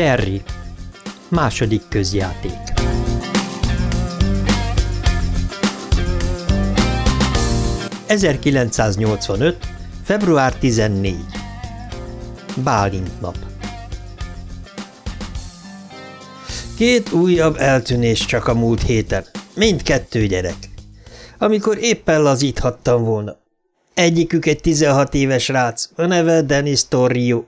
Derry. Második közjáték. ...1985. február 14. Bálint nap. Két újabb eltűnés csak a múlt héten. Mindkettő gyerek. Amikor éppen lazíthattam volna. Egyikük egy 16 éves rác, a neve Dennis Torrio,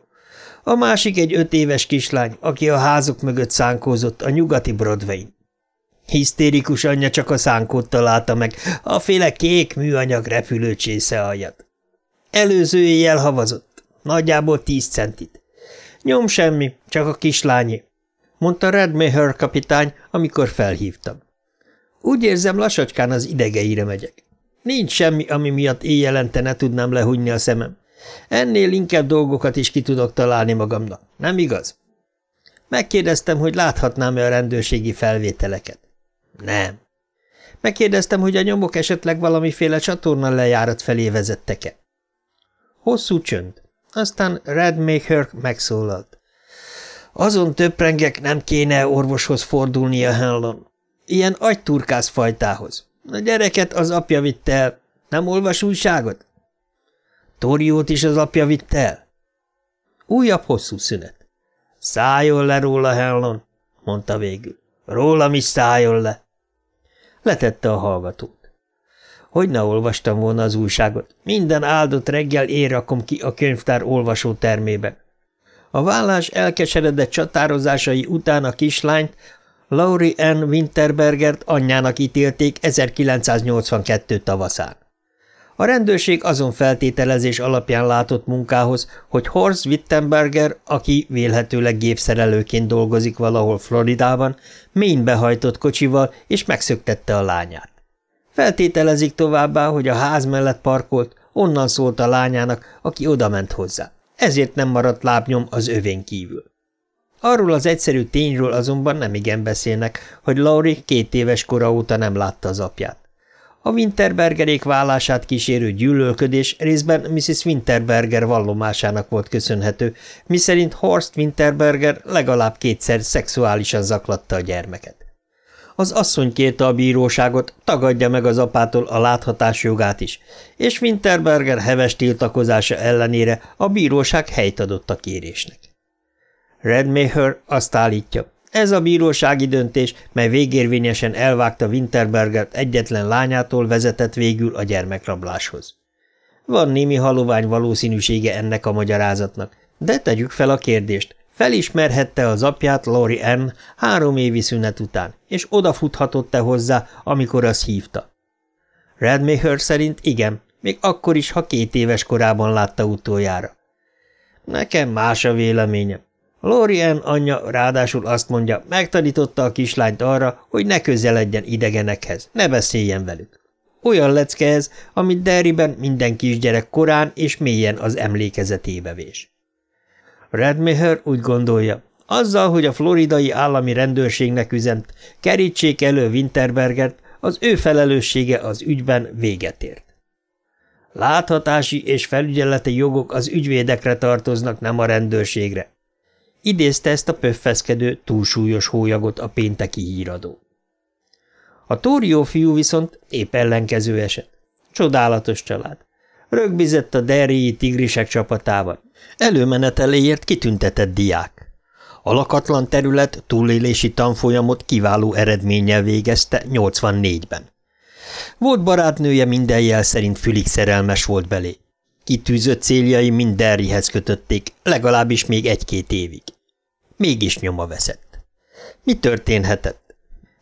a másik egy öt éves kislány, aki a házuk mögött szánkózott a nyugati Broadway-n. Hisztérikus anyja csak a szánkót találta meg, a féle kék műanyag repülőcsésze aljat. Előző éjjel havazott, nagyjából tíz centit. Nyom semmi, csak a kislányi, mondta Redmayher kapitány, amikor felhívtam. Úgy érzem, lassacskán az idegeire megyek. Nincs semmi, ami miatt éjjelente ne tudnám lehúgyni a szemem. Ennél inkább dolgokat is ki tudok találni magamnak, nem igaz? Megkérdeztem, hogy láthatnám-e a rendőrségi felvételeket. Nem. Megkérdeztem, hogy a nyomok esetleg valamiféle csatorna lejárat felé vezettek-e. Hosszú csönd. Aztán Redmaker megszólalt. Azon töprengek nem kéne orvoshoz fordulnia Hellon. Ilyen agyturkász fajtához. A gyereket az apja vitte el. Nem olvas újságot? Toriót is az apja vitte el? Újabb hosszú szünet. Szálljon le róla, Hellon, mondta végül. Rólam is szálljon le. Letette a hallgatót. Hogy ne olvastam volna az újságot? Minden áldott reggel én rakom ki a könyvtár olvasó termében. A vállás elkeseredett csatározásai után a kislányt, Laurie N. Winterbergert anyjának ítélték 1982 tavaszán. A rendőrség azon feltételezés alapján látott munkához, hogy Horst Wittenberger, aki vélhetőleg gépszerelőként dolgozik valahol Floridában, mény behajtott kocsival és megszöktette a lányát. Feltételezik továbbá, hogy a ház mellett parkolt, onnan szólt a lányának, aki odament hozzá. Ezért nem maradt lábnyom az övén kívül. Arról az egyszerű tényről azonban nem igen beszélnek, hogy Laurie két éves kora óta nem látta az apját. A Winterbergerék vállását kísérő gyűlölködés részben Mrs. Winterberger vallomásának volt köszönhető, miszerint Horst Winterberger legalább kétszer szexuálisan zaklatta a gyermeket. Az asszony kérte a bíróságot, tagadja meg az apától a láthatás jogát is, és Winterberger heves tiltakozása ellenére a bíróság helyt adott a kérésnek. Redmaher azt állítja, ez a bírósági döntés, mely végérvényesen elvágta Winterbergert egyetlen lányától vezetett végül a gyermekrabláshoz. Van némi halovány valószínűsége ennek a magyarázatnak, de tegyük fel a kérdést, felismerhette az apját Lori N. három évi szünet után, és odafuthatott-e hozzá, amikor az hívta. Redmaher szerint igen, még akkor is, ha két éves korában látta utoljára. Nekem más a véleményem. Lorien anyja ráadásul azt mondja, megtanította a kislányt arra, hogy ne közeledjen idegenekhez, ne beszéljen velük. Olyan lecke ez, amit Derryben minden kisgyerek korán és mélyen az emlékezetébe vés. Redmaher úgy gondolja, azzal, hogy a floridai állami rendőrségnek üzent, kerítsék elő Winterbergert, az ő felelőssége az ügyben véget ért. Láthatási és felügyeleti jogok az ügyvédekre tartoznak, nem a rendőrségre. Idézte ezt a pöffeszkedő, túlsúlyos hólyagot a pénteki híradó. A Tórió fiú viszont épp ellenkező eset. Csodálatos család. Rögbizett a derélyi tigrisek csapatában. Előmeneteléért kitüntetett diák. A lakatlan terület túlélési tanfolyamot kiváló eredménnyel végezte 84-ben. Volt barátnője minden jel szerint fülig szerelmes volt belé. Kitűzött céljai mind Derryhez kötötték, legalábbis még egy-két évig. Mégis nyoma veszett. Mi történhetett?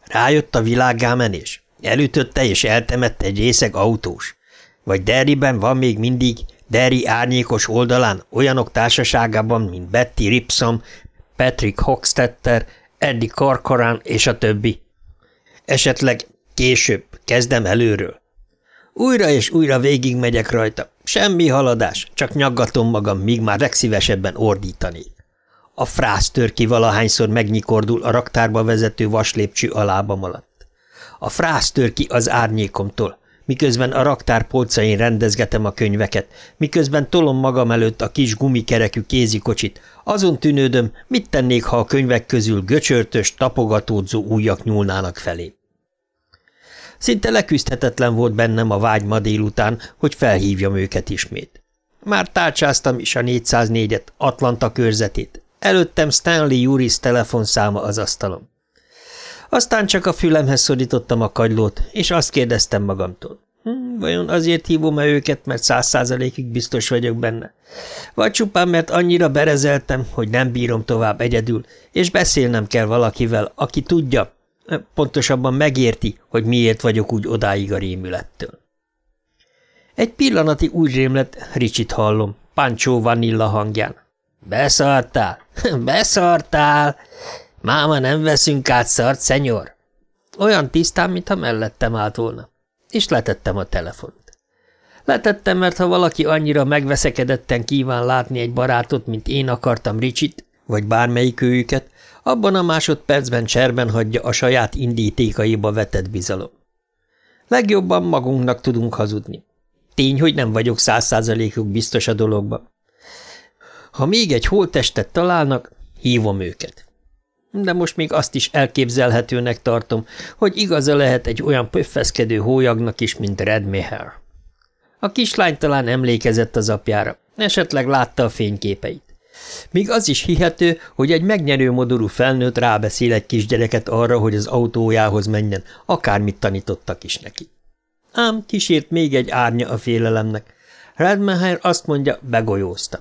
Rájött a világgá menés? Elütötte és eltemette egy részeg autós? Vagy Derryben van még mindig, Derry árnyékos oldalán, olyanok társaságában, mint Betty Ripsom, Patrick Hockstetter, Eddie Corcoran és a többi? Esetleg később, kezdem előről. Újra és újra végigmegyek rajta, Semmi haladás, csak nyaggatom magam, míg már legszívesebben ordítanék. A frász tör ki valahányszor megnyikordul a raktárba vezető vaslépcső a lábam alatt. A frász tör ki az árnyékomtól, miközben a raktár polcain rendezgetem a könyveket, miközben tolom magam előtt a kis gumikerekű kézikocsit, azon tűnődöm, mit tennék, ha a könyvek közül göcsörtös, tapogatódzó ujjak nyúlnának felé. Szinte leküzdhetetlen volt bennem a vágy ma délután, hogy felhívjam őket ismét. Már tárcsáztam is a 404-et, Atlanta körzetét. Előttem Stanley Juris telefonszáma az asztalom. Aztán csak a fülemhez szorítottam a kagylót, és azt kérdeztem magamtól. Hm, vajon azért hívom-e őket, mert száz százalékig biztos vagyok benne? Vagy csupán, mert annyira berezeltem, hogy nem bírom tovább egyedül, és beszélnem kell valakivel, aki tudja, pontosabban megérti, hogy miért vagyok úgy odáig a rémülettől. Egy pillanatig úgy rémlett, Ricsit hallom, Pancsó Vanilla hangján. Beszartál? Beszartál! Máma nem veszünk át szart, szenyor! Olyan tisztán, mintha mellettem állt volna. És letettem a telefont. Letettem, mert ha valaki annyira megveszekedetten kíván látni egy barátot, mint én akartam Ricsit, vagy bármelyik őjüket, abban a másodpercben cserben hagyja a saját indítékaiba vetett bizalom. Legjobban magunknak tudunk hazudni. Tény, hogy nem vagyok száz százalékuk biztos a dologban. Ha még egy holttestet találnak, hívom őket. De most még azt is elképzelhetőnek tartom, hogy igaza lehet egy olyan pöffeszkedő hólyagnak is, mint Red Meher. A kislány talán emlékezett az apjára, esetleg látta a fényképeit. Míg az is hihető, hogy egy megnyerő modorú felnőtt rábeszél egy kisgyereket arra, hogy az autójához menjen, akármit tanítottak is neki. Ám kísért még egy árnya a félelemnek. Redmeyer azt mondja, begolyóztam.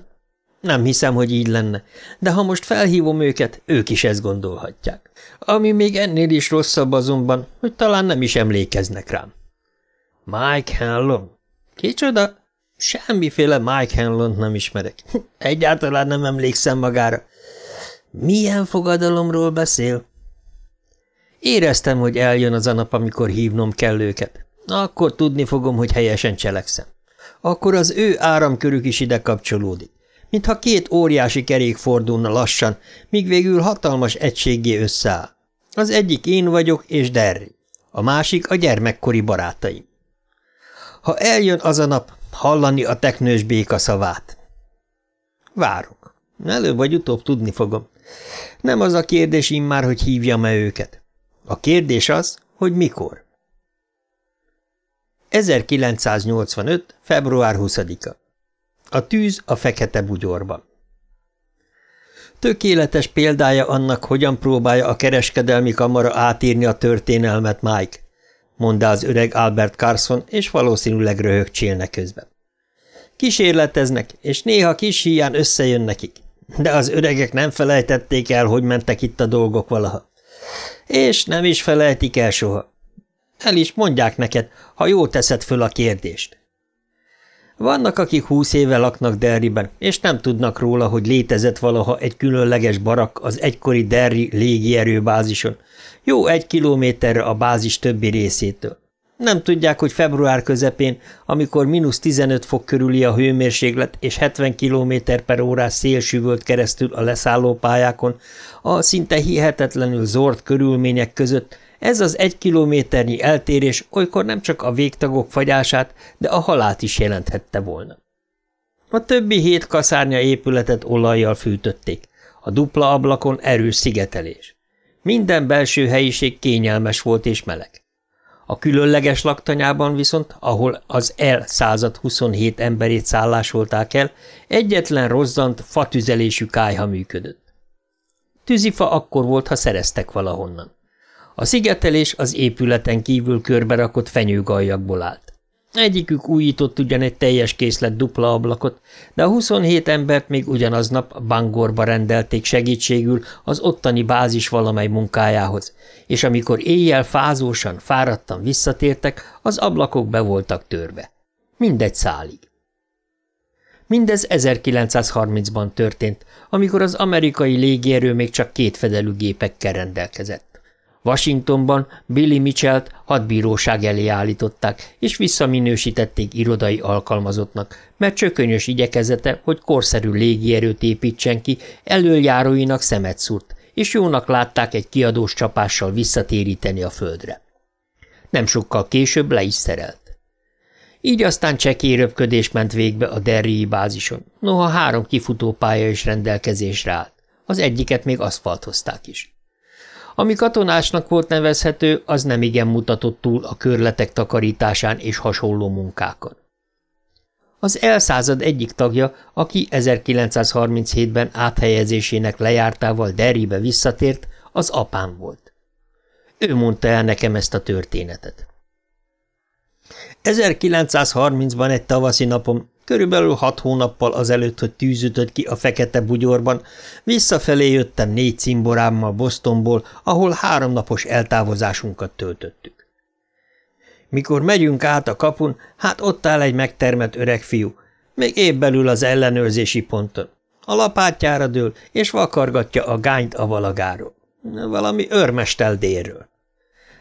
Nem hiszem, hogy így lenne, de ha most felhívom őket, ők is ezt gondolhatják. Ami még ennél is rosszabb azonban, hogy talán nem is emlékeznek rám. Mike Hanlon? Kicsoda? Semmiféle Mike Hanlon nem ismerek. Egyáltalán nem emlékszem magára. Milyen fogadalomról beszél? Éreztem, hogy eljön az a nap, amikor hívnom kell őket. Akkor tudni fogom, hogy helyesen cselekszem. Akkor az ő áramkörük is ide kapcsolódik mintha két óriási kerék fordulna lassan, míg végül hatalmas egységé összeáll. Az egyik én vagyok és Derry, a másik a gyermekkori barátaim. Ha eljön az a nap, hallani a teknős béka szavát. Várok. Előbb vagy utóbb tudni fogom. Nem az a kérdés immár, hogy hívjam-e őket. A kérdés az, hogy mikor. 1985. február 20-a a tűz a fekete bugyorban. Tökéletes példája annak, hogyan próbálja a kereskedelmi kamara átírni a történelmet Mike, mondta az öreg Albert Carson, és valószínűleg röhögcsélne közben. Kísérleteznek, és néha kis híján összejön nekik, de az öregek nem felejtették el, hogy mentek itt a dolgok valaha. És nem is felejtik el soha. El is mondják neked, ha jól teszed föl a kérdést. Vannak, akik húsz éve laknak Derriben, és nem tudnak róla, hogy létezett valaha egy különleges barak az egykori Derri légierőbázison, jó egy kilométerre a bázis többi részétől. Nem tudják, hogy február közepén, amikor mínusz 15 fok körüli a hőmérséklet és 70 km per órás szél süvölt keresztül a leszállópályákon, a szinte hihetetlenül zord körülmények között ez az egy kilométernyi eltérés olykor nem csak a végtagok fagyását, de a halált is jelenthette volna. A többi hét kaszárnya épületet olajjal fűtötték, a dupla ablakon erős szigetelés. Minden belső helyiség kényelmes volt és meleg. A különleges laktanyában viszont, ahol az L 127 emberét szállásolták el, egyetlen rozzant, fatüzelésű kájha működött. Tűzifa akkor volt, ha szereztek valahonnan. A szigetelés az épületen kívül körberakott fenyőgaljakból állt. Egyikük újított ugyan egy teljes készlet dupla ablakot, de a 27 embert még ugyanaznap Bangorba rendelték segítségül az ottani bázis valamely munkájához, és amikor éjjel fázósan, fáradtan visszatértek, az ablakok be voltak törve. Mindegy szálig. Mindez 1930-ban történt, amikor az amerikai légierő még csak két fedelű gépekkel rendelkezett. Washingtonban Billy Mitchell-t hadbíróság elé állították, és visszaminősítették irodai alkalmazottnak, mert csökönyös igyekezete, hogy korszerű légierőt építsen ki, előjáróinak szemet szúrt, és jónak látták egy kiadós csapással visszatéríteni a földre. Nem sokkal később le is szerelt. Így aztán csekély röpködés ment végbe a Derrii bázison, noha három kifutópálya is rendelkezésre állt. Az egyiket még aszfaltozták is. Ami katonásnak volt nevezhető, az nem igen mutatott túl a körletek takarításán és hasonló munkákon. Az elszázad egyik tagja, aki 1937-ben áthelyezésének lejártával Derrybe visszatért, az apám volt. Ő mondta el nekem ezt a történetet. 1930-ban egy tavaszi napon, körülbelül hat hónappal azelőtt, hogy tűzütött ki a fekete bugyorban, visszafelé jöttem négy cimborámmal Bostonból, ahol háromnapos eltávozásunkat töltöttük. Mikor megyünk át a kapun, hát ott áll egy megtermett öreg fiú, még épp belül az ellenőrzési ponton. A lapátjára dől, és vakargatja a gányt a valagáról. Valami örmestel délről.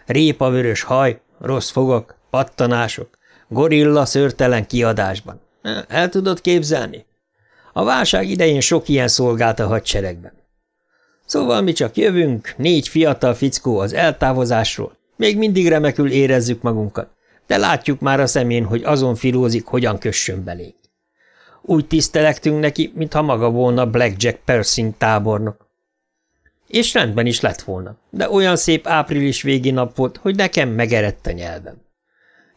Répa-vörös haj, rossz fogak, pattanások, gorilla szörtelen kiadásban. El tudod képzelni? A válság idején sok ilyen szolgált a hadseregben. Szóval mi csak jövünk, négy fiatal fickó az eltávozásról, még mindig remekül érezzük magunkat, de látjuk már a szemén, hogy azon filózik, hogyan kössön belénk. Úgy tisztelektünk neki, mintha maga volna Blackjack Persing tábornok. És rendben is lett volna, de olyan szép április végi nap volt, hogy nekem megerett a nyelvem.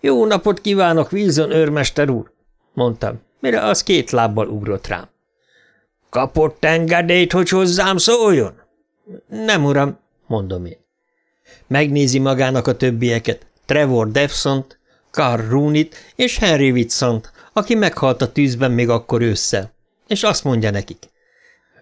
Jó napot kívánok, Wilson őrmester úr, mondtam, mire az két lábbal ugrott rám. Kapott engedélyt, hogy hozzám szóljon? Nem, uram, mondom én. Megnézi magának a többieket, Trevor Devsont, Carl Rooney-t és Henry Whitsont, aki meghalt a tűzben még akkor ősszel, és azt mondja nekik.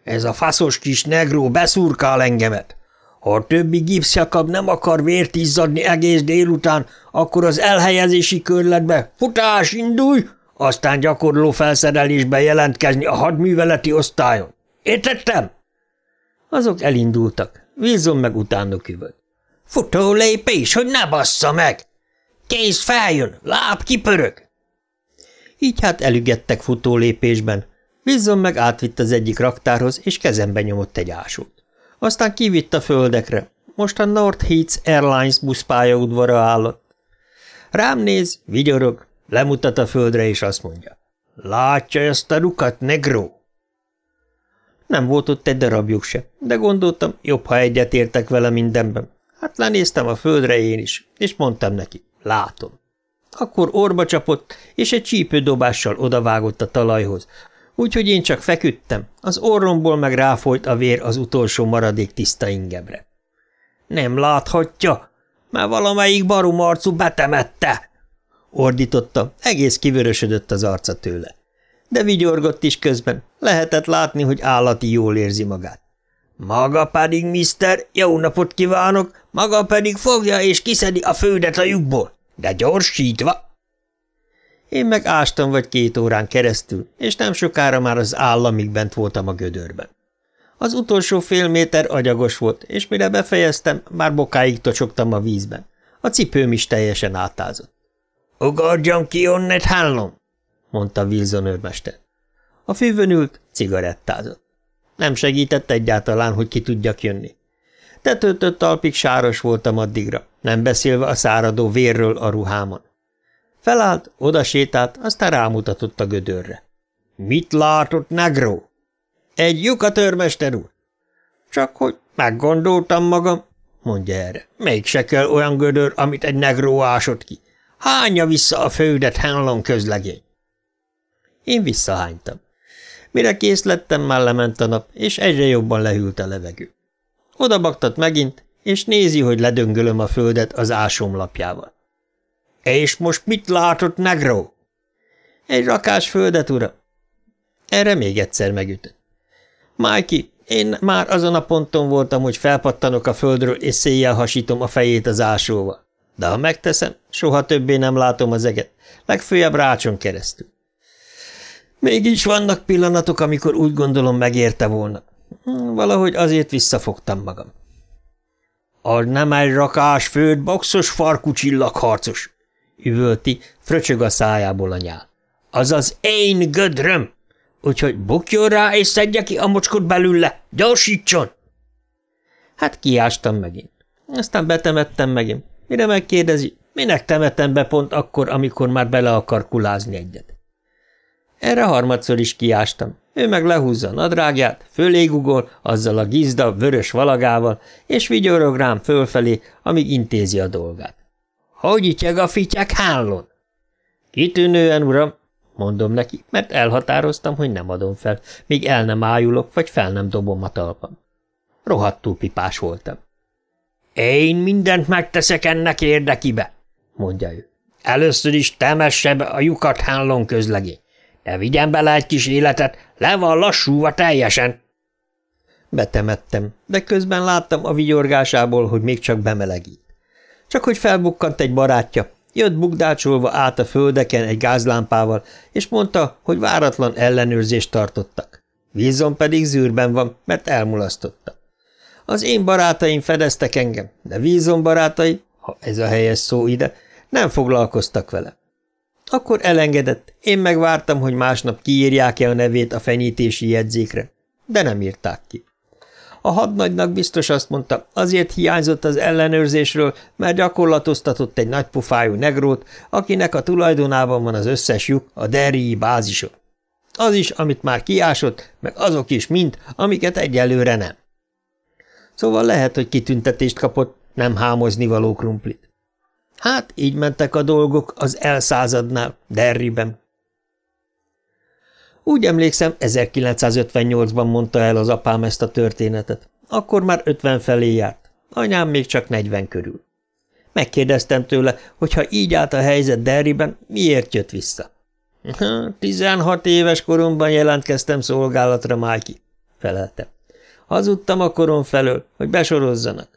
Ez a faszos kis negró beszurkál engemet. Ha a többi gipszjakab nem akar vért izzadni egész délután, akkor az elhelyezési körletbe futás indulj, aztán gyakorló felszerelésbe jelentkezni a hadműveleti osztályon. Értettem? Azok elindultak. Wilson meg utánuk üvölt. Futó lépés, hogy ne bassza meg! Kéz feljön, láb kipörög! Így hát elügettek futó lépésben. Wilson meg átvitt az egyik raktárhoz, és kezembe nyomott egy ásót. Aztán kivitt a földekre. Most a North Heats Airlines buszpályaudvara állott. Rám néz, vigyorog, lemutat a földre, és azt mondja. Látja ezt a rukat, negró? Nem volt ott egy darabjuk se, de gondoltam, jobb, ha egyetértek vele mindenben. Hát lenéztem a földre én is, és mondtam neki, látom. Akkor orba csapott, és egy csípődobással odavágott a talajhoz, úgyhogy én csak feküdtem, az orromból meg ráfolyt a vér az utolsó maradék tiszta ingebre. Nem láthatja, már valamelyik barum arcú betemette, ordította, egész kivörösödött az arca tőle. De vigyorgott is közben, lehetett látni, hogy állati jól érzi magát. Maga pedig, mister, jó napot kívánok, maga pedig fogja és kiszedi a földet a lyukból, de gyorsítva. Én meg ástam vagy két órán keresztül, és nem sokára már az államig bent voltam a gödörben. Az utolsó fél méter agyagos volt, és mire befejeztem, már bokáig tocsogtam a vízben. A cipőm is teljesen átázott. – Ugorjam ki onnet, hallom! – mondta Wilson őrmester. A fűvön ült, cigarettázott. Nem segített egyáltalán, hogy ki tudjak jönni. Tetőtött talpig sáros voltam addigra, nem beszélve a száradó vérről a ruhámon. Felállt, oda sétált, aztán rámutatott a gödörre. – Mit látott, negró? – Egy lyukat, őrmester úr. – Csak hogy meggondoltam magam, mondja erre. Még se kell olyan gödör, amit egy negró ásott ki. Hányja vissza a földet, Henlon közlegény. Én visszahánytam. Mire kész lettem, már lement a nap, és egyre jobban lehűlt a levegő. Oda baktat megint, és nézi, hogy ledöngölöm a földet az ásomlapjával. – És most mit látott, negró? – Egy rakás földet, ura. Erre még egyszer megütött. – Májki, én már azon a ponton voltam, hogy felpattanok a földről, és széjjel hasítom a fejét az ásóval. De ha megteszem, soha többé nem látom az eget, legfőjebb rácson keresztül. Mégis vannak pillanatok, amikor úgy gondolom megérte volna. Valahogy azért visszafogtam magam. Az nem egy rakás főd, boxos farkú csillagharcos, üvölti, fröcsög a szájából a nyál. Az az én gödröm, úgyhogy bukjon rá és szedje ki a mocskot belőle, gyorsítson! Hát kiástam megint. Aztán betemettem megint. Mire megkérdezi, Minek temetem be pont akkor, amikor már bele akar kulázni egyet? Erre harmadszor is kiástam. Ő meg lehúzza a nadrágját, fölégugol, azzal a gizda, vörös valagával, és vigyorog rám fölfelé, amíg intézi a dolgát. – Hogy ityeg a fityek hálon? – Kitűnően, uram, mondom neki, mert elhatároztam, hogy nem adom fel, míg el nem ájulok, vagy fel nem dobom a talpam. Rohadtul pipás voltam. Én mindent megteszek ennek érdekibe, mondja ő. Először is temesse be a lyukat hánlon közlegé. De vigyen bele egy kis életet, le van lassúva teljesen. Betemettem, de közben láttam a vigyorgásából, hogy még csak bemelegít. Csak hogy felbukkant egy barátja, jött bukdácsolva át a földeken egy gázlámpával, és mondta, hogy váratlan ellenőrzést tartottak. Vízon pedig zűrben van, mert elmulasztotta. Az én barátaim fedeztek engem, de vízon barátai, ha ez a helyes szó ide, nem foglalkoztak vele. Akkor elengedett, én megvártam, hogy másnap kiírják-e a nevét a fenyítési jegyzékre, de nem írták ki. A hadnagynak biztos azt mondta, azért hiányzott az ellenőrzésről, mert gyakorlatoztatott egy nagypufájú negrót, akinek a tulajdonában van az összes lyuk a derrii bázison. Az is, amit már kiásott, meg azok is mind, amiket egyelőre nem. Szóval lehet, hogy kitüntetést kapott, nem hámozni való krumplit. Hát így mentek a dolgok az elszázadnál, Derriben. Úgy emlékszem, 1958-ban mondta el az apám ezt a történetet. Akkor már 50 felé járt, anyám még csak 40 körül. Megkérdeztem tőle, hogy ha így állt a helyzet Derriben, miért jött vissza. 16 éves koromban jelentkeztem szolgálatra, Májki, felelte. Hazudtam a korom felől, hogy besorozzanak.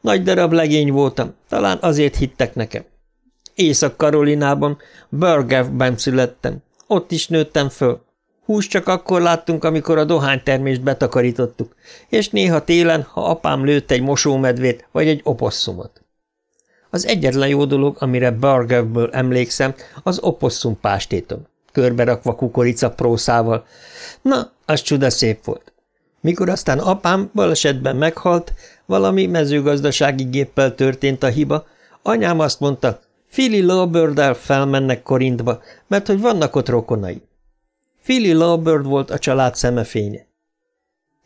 Nagy darab legény voltam, talán azért hittek nekem. Észak-Karolinában, Burgerben születtem. Ott is nőttem föl. Hús csak akkor láttunk, amikor a dohánytermést betakarítottuk, és néha télen, ha apám lőtt egy mosómedvét vagy egy oposszumot. Az egyetlen jó dolog, amire Burgerből emlékszem, az oposszum pástétom, körberakva kukorica prószával. Na, az csuda szép volt. Mikor aztán apám balesetben meghalt, valami mezőgazdasági géppel történt a hiba, anyám azt mondta, Fili Lawbird-el felmennek Korintba, mert hogy vannak ott rokonai. Fili Lawbird volt a család szemefénye.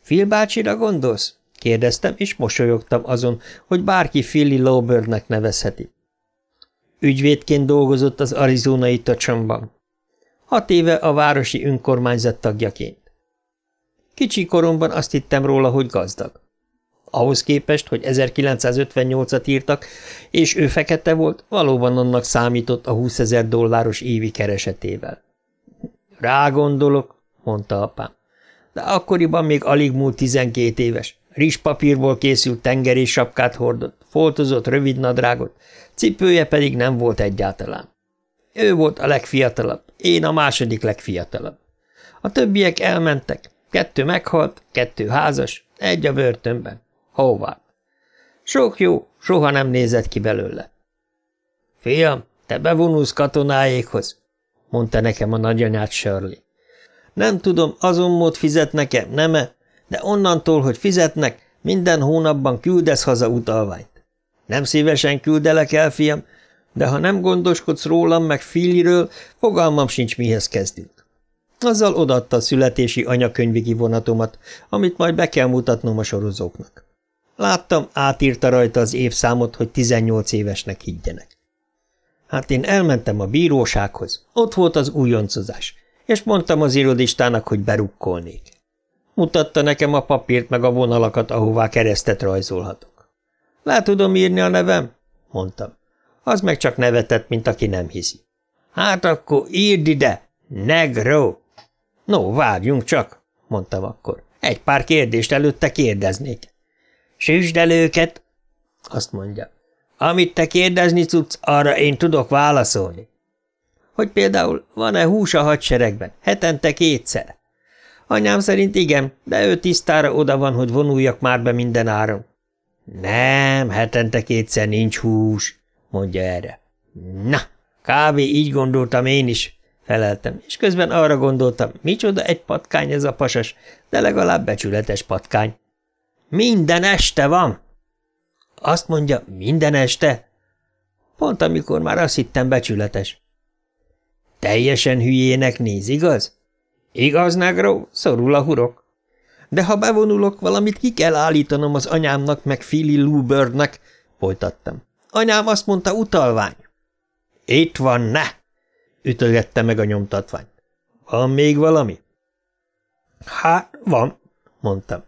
Phil bácsira gondolsz? kérdeztem, és mosolyogtam azon, hogy bárki Philly Lawbirdnek nevezheti. Ügyvédként dolgozott az arizonai tacsomban. Hat éve a városi önkormányzat tagjaként. Kicsi koromban azt hittem róla, hogy gazdag. Ahhoz képest, hogy 1958-at írtak, és ő fekete volt, valóban annak számított a 20 ezer dolláros évi keresetével. Rá gondolok, mondta apám. De akkoriban még alig múlt 12 éves. Rizspapírból készült tengeri sapkát hordott, foltozott rövid nadrágot, cipője pedig nem volt egyáltalán. Ő volt a legfiatalabb, én a második legfiatalabb. A többiek elmentek, Kettő meghalt, kettő házas, egy a börtönben. Howard. Sok jó, soha nem nézett ki belőle. Fiam, te bevonulsz katonáékhoz, mondta nekem a nagyanyát Shirley. Nem tudom, azon mód fizet nekem, nem-e, de onnantól, hogy fizetnek, minden hónapban küldesz haza utalványt. Nem szívesen küldelek el, fiam, de ha nem gondoskodsz rólam meg Filiről, fogalmam sincs, mihez kezdünk. Azzal odaadta a születési anyakönyvi kivonatomat, amit majd be kell mutatnom a sorozóknak. Láttam, átírta rajta az évszámot, hogy 18 évesnek higgyenek. Hát én elmentem a bírósághoz, ott volt az újoncozás, és mondtam az irodistának, hogy berukkolnék. Mutatta nekem a papírt meg a vonalakat, ahová keresztet rajzolhatok. Le tudom írni a nevem? mondtam. Az meg csak nevetett, mint aki nem hiszi. Hát akkor írd ide! Negro! No, várjunk csak, mondtam akkor. Egy pár kérdést előtte kérdeznék. Süsd el őket, azt mondja. Amit te kérdezni tudsz, arra én tudok válaszolni. Hogy például van-e hús a hadseregben, hetente kétszer? Anyám szerint igen, de ő tisztára oda van, hogy vonuljak már be minden áron. Nem, hetente kétszer nincs hús, mondja erre. Na, kávé így gondoltam én is, feleltem, és közben arra gondoltam, micsoda egy patkány ez a pasas, de legalább becsületes patkány. Minden este van! Azt mondja, minden este? Pont amikor már azt hittem becsületes. Teljesen hülyének néz, igaz? Igaz, negró, szorul a hurok. De ha bevonulok, valamit ki kell állítanom az anyámnak, meg Philly Lubirdnek, folytattam. Anyám azt mondta, utalvány. Itt van, ne! Ütögette meg a nyomtatványt. Van még valami? Hát, van, mondtam.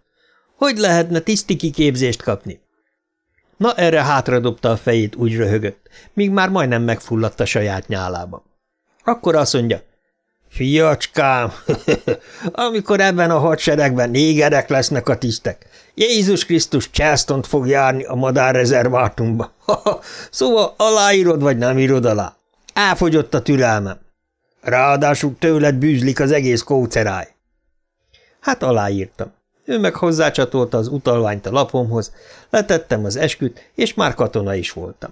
Hogy lehetne tiszti kiképzést kapni? Na, erre hátradobta a fejét, úgy röhögött, míg már majdnem megfulladt a saját nyálában. Akkor azt mondja, Fiacskám, amikor ebben a hadseregben négerek lesznek a tisztek, Jézus Krisztus charleston fog járni a madárrezervátumba. szóval aláírod, vagy nem írod alá? Elfogyott a türelmem. Ráadásul tőled bűzlik az egész kóceráj. Hát aláírtam. Ő meg hozzácsatolta az utalványt a lapomhoz, letettem az esküt, és már katona is voltam.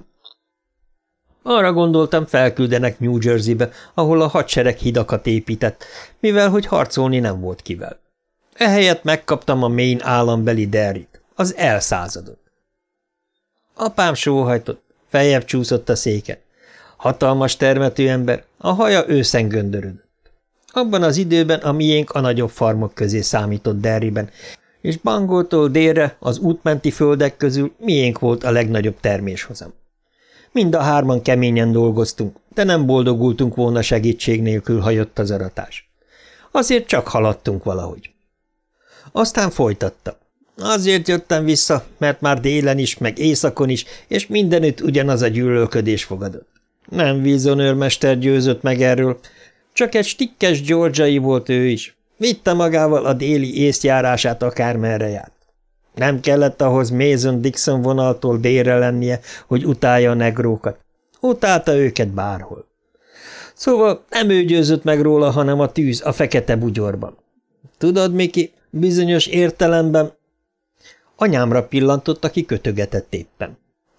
Arra gondoltam, felküldenek New Jerseybe, ahol a hadsereg hidakat épített, mivel hogy harcolni nem volt kivel. Ehelyett megkaptam a Maine állambeli derrit, az elszázadot. Apám sóhajtott, feljebb csúszott a széken. Hatalmas termetű ember, a haja őszen göndörödött. Abban az időben a miénk a nagyobb farmok közé számított Derriben, és Bangoltól délre az útmenti földek közül miénk volt a legnagyobb terméshozam. Mind a hárman keményen dolgoztunk, de nem boldogultunk volna segítség nélkül, ha jött az aratás. Azért csak haladtunk valahogy. Aztán folytatta. Azért jöttem vissza, mert már délen is, meg éjszakon is, és mindenütt ugyanaz a gyűlölködés fogadott. Nem vízonőrmester győzött meg erről, csak egy stikkes Georgiai volt ő is. Vitte magával a déli észjárását akármerre járt. Nem kellett ahhoz Mason-Dixon vonaltól délre lennie, hogy utálja a negrókat. Utálta őket bárhol. Szóval nem ő győzött meg róla, hanem a tűz a fekete bugyorban. Tudod, Miki, bizonyos értelemben... Anyámra pillantott, aki kötögetett éppen.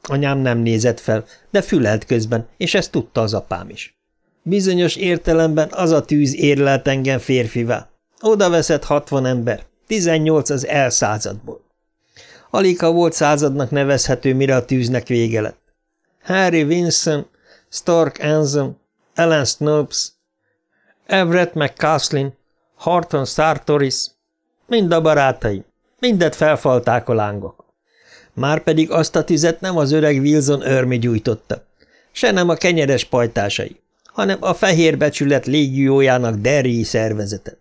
Anyám nem nézett fel, de fülelt közben, és ezt tudta az apám is. Bizonyos értelemben az a tűz érlelt engem férfivá. Oda veszett hatvan ember, tizennyolc az elszázadból. Alika volt századnak nevezhető, mire a tűznek vége lett. Harry Winston, Stark Anson, Ellen Snopes, Everett McCaslin, Horton Sartoris, mind a barátai, mindet felfalták a lángok. Márpedig azt a tüzet nem az öreg Wilson örmi gyújtotta, se nem a kenyeres pajtásai, hanem a fehér becsület légiójának derri szervezete.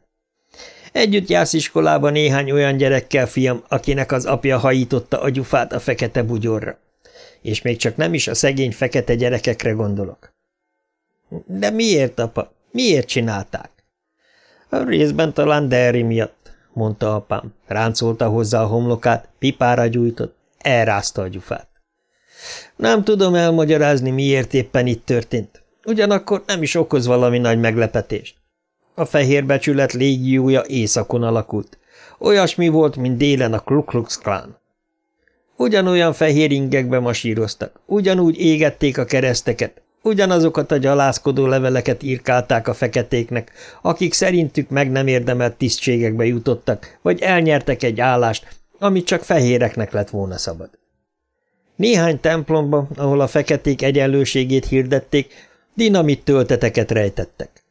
Együtt jársz iskolába néhány olyan gyerekkel, fiam, akinek az apja hajította a gyufát a fekete bugyorra. És még csak nem is a szegény fekete gyerekekre gondolok. De miért, apa? Miért csinálták? A részben talán Derry miatt, mondta apám. Ráncolta hozzá a homlokát, pipára gyújtott, elrázta a gyufát. Nem tudom elmagyarázni, miért éppen itt történt. Ugyanakkor nem is okoz valami nagy meglepetést. A fehér becsület légiója északon alakult. Olyasmi volt, mint délen a Ku Klux Klan. Ugyanolyan fehér ingekbe masíroztak, ugyanúgy égették a kereszteket, ugyanazokat a gyalázkodó leveleket írkálták a feketéknek, akik szerintük meg nem érdemelt tisztségekbe jutottak, vagy elnyertek egy állást, amit csak fehéreknek lett volna szabad. Néhány templomban, ahol a feketék egyenlőségét hirdették, dinamit tölteteket rejtettek.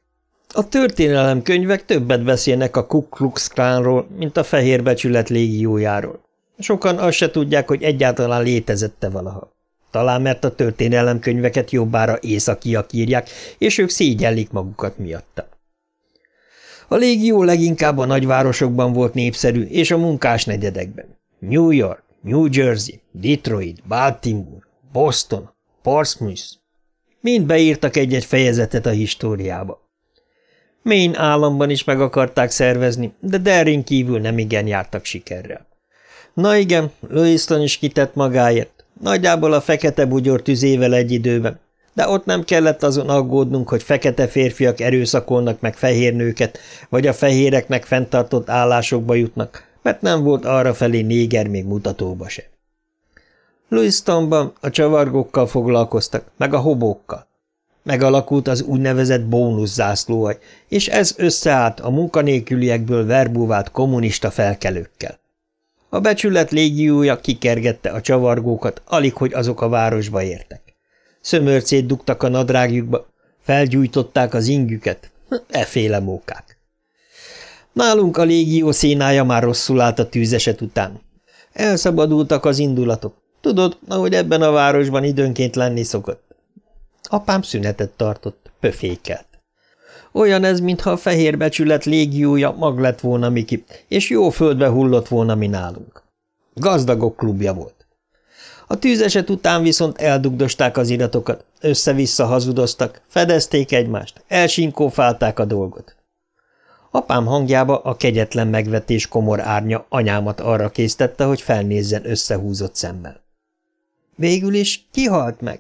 A történelemkönyvek többet beszélnek a Ku Klux Klánról, mint a fehér becsület légiójáról. Sokan azt se tudják, hogy egyáltalán létezette valaha. Talán mert a történelemkönyveket jobbára északiak írják, és ők szégyellik magukat miatta. A légió leginkább a nagyvárosokban volt népszerű, és a munkás negyedekben. New York, New Jersey, Detroit, Baltimore, Boston, Portsmouth. Mind beírtak egy-egy fejezetet a históriába. Maine államban is meg akarták szervezni, de Derrin kívül nem igen jártak sikerrel. Na igen, Lewiston is kitett magáért, nagyjából a fekete bugyor tüzével egy időben, de ott nem kellett azon aggódnunk, hogy fekete férfiak erőszakolnak meg fehér nőket, vagy a fehéreknek fenntartott állásokba jutnak, mert nem volt arra felé néger még mutatóba se. Lewistonban a csavargókkal foglalkoztak, meg a hobókkal. Megalakult az úgynevezett bónuszzászlóaj, és ez összeállt a munkanélküliekből verbúvált kommunista felkelőkkel. A becsület légiója kikergette a csavargókat, alig hogy azok a városba értek. Szömörcét dugtak a nadrágjukba, felgyújtották az ingüket, eféle mókák. Nálunk a légió szénája már rosszul állt a tűzeset után. Elszabadultak az indulatok. Tudod, ahogy ebben a városban időnként lenni szokott. Apám szünetet tartott, pöfékelt. Olyan ez, mintha a fehér becsület légiója mag lett volna Miki, és jó földbe hullott volna mi nálunk. Gazdagok klubja volt. A tűzeset után viszont eldugdosták az iratokat, össze-vissza hazudoztak, fedezték egymást, elsinkófálták a dolgot. Apám hangjába a kegyetlen megvetés komor árnya anyámat arra késztette, hogy felnézzen összehúzott szemmel. Végül is kihalt meg?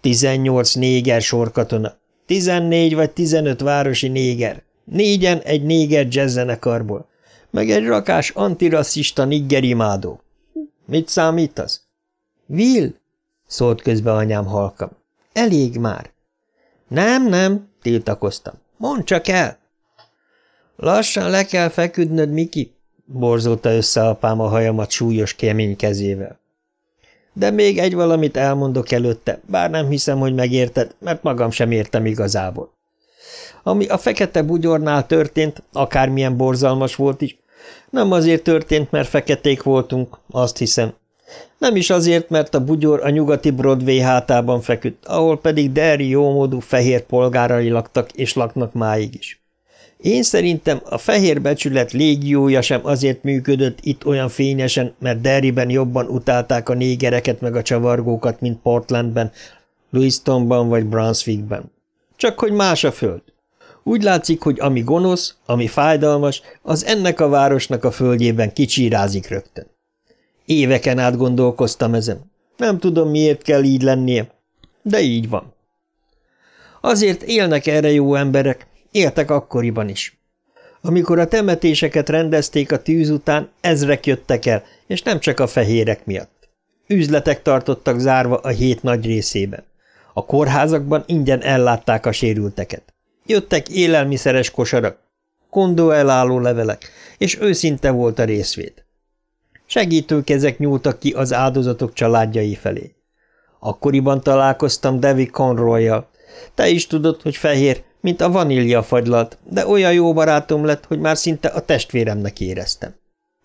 Tizennyolc néger sorkatona, tizennégy vagy tizenöt városi néger, négyen egy néger jazzzenekarból, meg egy rakás antirasszista niggerimádó. Mit számít az? Will? szólt közbe anyám halkam. Elég már. Nem, nem, tiltakoztam. Mondd csak el. Lassan le kell feküdnöd, Miki, borzolta össze apám a hajamat súlyos kemény kezével. De még egy valamit elmondok előtte, bár nem hiszem, hogy megérted, mert magam sem értem igazából. Ami a fekete bugyornál történt, akármilyen borzalmas volt is, nem azért történt, mert feketék voltunk, azt hiszem. Nem is azért, mert a bugyor a nyugati Broadway hátában feküdt, ahol pedig Derry jómódú fehér polgárai laktak és laknak máig is. Én szerintem a fehér becsület légiója sem azért működött itt olyan fényesen, mert Derryben jobban utálták a négereket meg a csavargókat, mint Portlandben, Lewistonban vagy Brunswickben. Csak hogy más a föld. Úgy látszik, hogy ami gonosz, ami fájdalmas, az ennek a városnak a földjében kicsírázik rögtön. Éveken át gondolkoztam ezen. Nem tudom, miért kell így lennie, de így van. Azért élnek erre jó emberek, Éltek akkoriban is. Amikor a temetéseket rendezték a tűz után, ezrek jöttek el, és nem csak a fehérek miatt. Üzletek tartottak zárva a hét nagy részében. A kórházakban ingyen ellátták a sérülteket. Jöttek élelmiszeres kosarak, kondó elálló levelek, és őszinte volt a részvét. Segítőkezek nyúltak ki az áldozatok családjai felé. Akkoriban találkoztam David Conroy-jal. Te is tudod, hogy fehér, mint a vanília fagylalt, de olyan jó barátom lett, hogy már szinte a testvéremnek éreztem.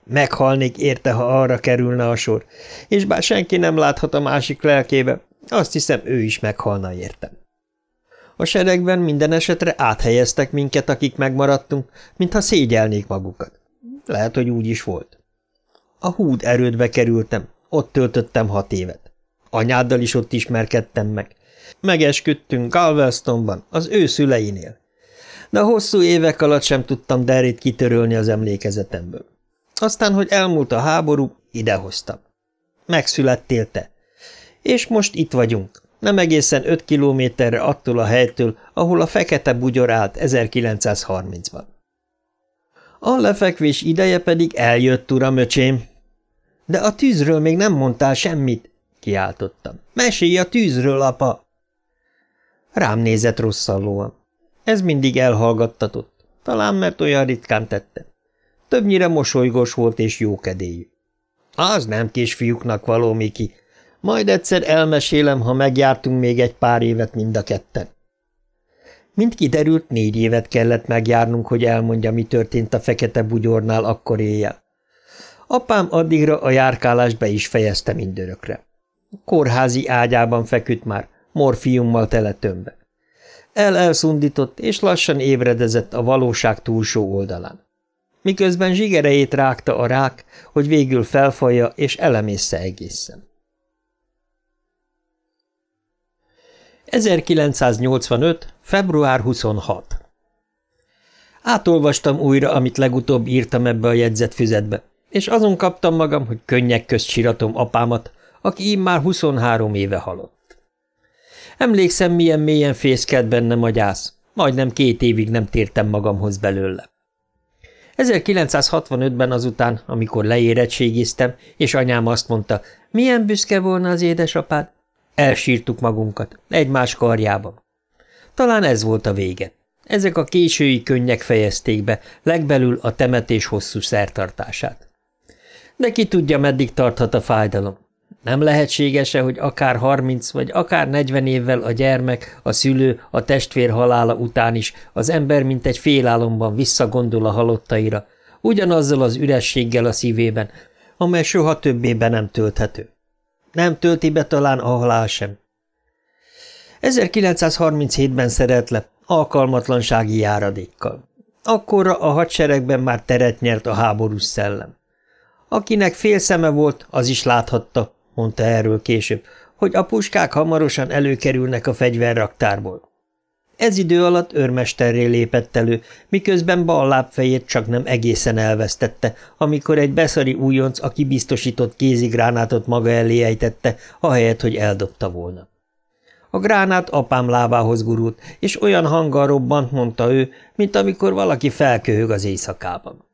Meghalnék érte, ha arra kerülne a sor, és bár senki nem láthat a másik lelkébe, azt hiszem, ő is meghalna értem. A seregben minden esetre áthelyeztek minket, akik megmaradtunk, mintha szégyelnék magukat. Lehet, hogy úgy is volt. A húd erődbe kerültem, ott töltöttem hat évet. Anyáddal is ott ismerkedtem meg. Megesküdtünk Galvestonban, az ő szüleinél. De hosszú évek alatt sem tudtam Derrit kitörölni az emlékezetemből. Aztán, hogy elmúlt a háború, idehoztam. Megszülettél te. És most itt vagyunk, nem egészen öt kilométerre attól a helytől, ahol a fekete bugyor állt 1930-ban. A lefekvés ideje pedig eljött, uram, öcsém. De a tűzről még nem mondtál semmit, kiáltottam. Mesélj a tűzről, apa! Rám nézett rosszallóan. Ez mindig elhallgattatott, talán mert olyan ritkán tette. Többnyire mosolygós volt és jókedélyű. Az nem kisfiúknak való, Miki. Majd egyszer elmesélem, ha megjártunk még egy pár évet mind a ketten. Mint kiderült, négy évet kellett megjárnunk, hogy elmondja, mi történt a fekete bugyornál akkor éjjel. Apám addigra a járkálást be is fejezte mindörökre. Kórházi ágyában feküdt már, morfiummal teletömve. El-elszundított, és lassan ébredezett a valóság túlsó oldalán. Miközben zsigereit rágta a rák, hogy végül felfalja és elemészze egészen. 1985. február 26 Átolvastam újra, amit legutóbb írtam ebbe a jegyzetfüzetbe, és azon kaptam magam, hogy könnyek közt siratom apámat, aki már 23 éve halott. Emlékszem, milyen mélyen fészkelt bennem a gyász. Majdnem két évig nem tértem magamhoz belőle. 1965-ben azután, amikor leérettségiztem, és anyám azt mondta, milyen büszke volna az édesapád, elsírtuk magunkat, egymás karjában. Talán ez volt a vége. Ezek a késői könnyek fejezték be, legbelül a temetés hosszú szertartását. De ki tudja, meddig tarthat a fájdalom. Nem lehetséges-e, hogy akár harminc vagy akár negyven évvel a gyermek, a szülő, a testvér halála után is az ember mint egy félálomban visszagondol a halottaira, ugyanazzal az ürességgel a szívében, amely soha többé be nem tölthető. Nem tölti be talán a halál sem. 1937-ben szerelt le, alkalmatlansági járadékkal. Akkorra a hadseregben már teret nyert a háborús szellem. Akinek fél szeme volt, az is láthatta, mondta erről később, hogy a puskák hamarosan előkerülnek a fegyverraktárból. Ez idő alatt őrmesterré lépett elő, miközben bal lábfejét csak nem egészen elvesztette, amikor egy beszari újonc a kibiztosított kézigránátot maga elé ejtette, ahelyett, hogy eldobta volna. A gránát apám lábához gurult, és olyan hanggal robbant, mondta ő, mint amikor valaki felköhög az éjszakában.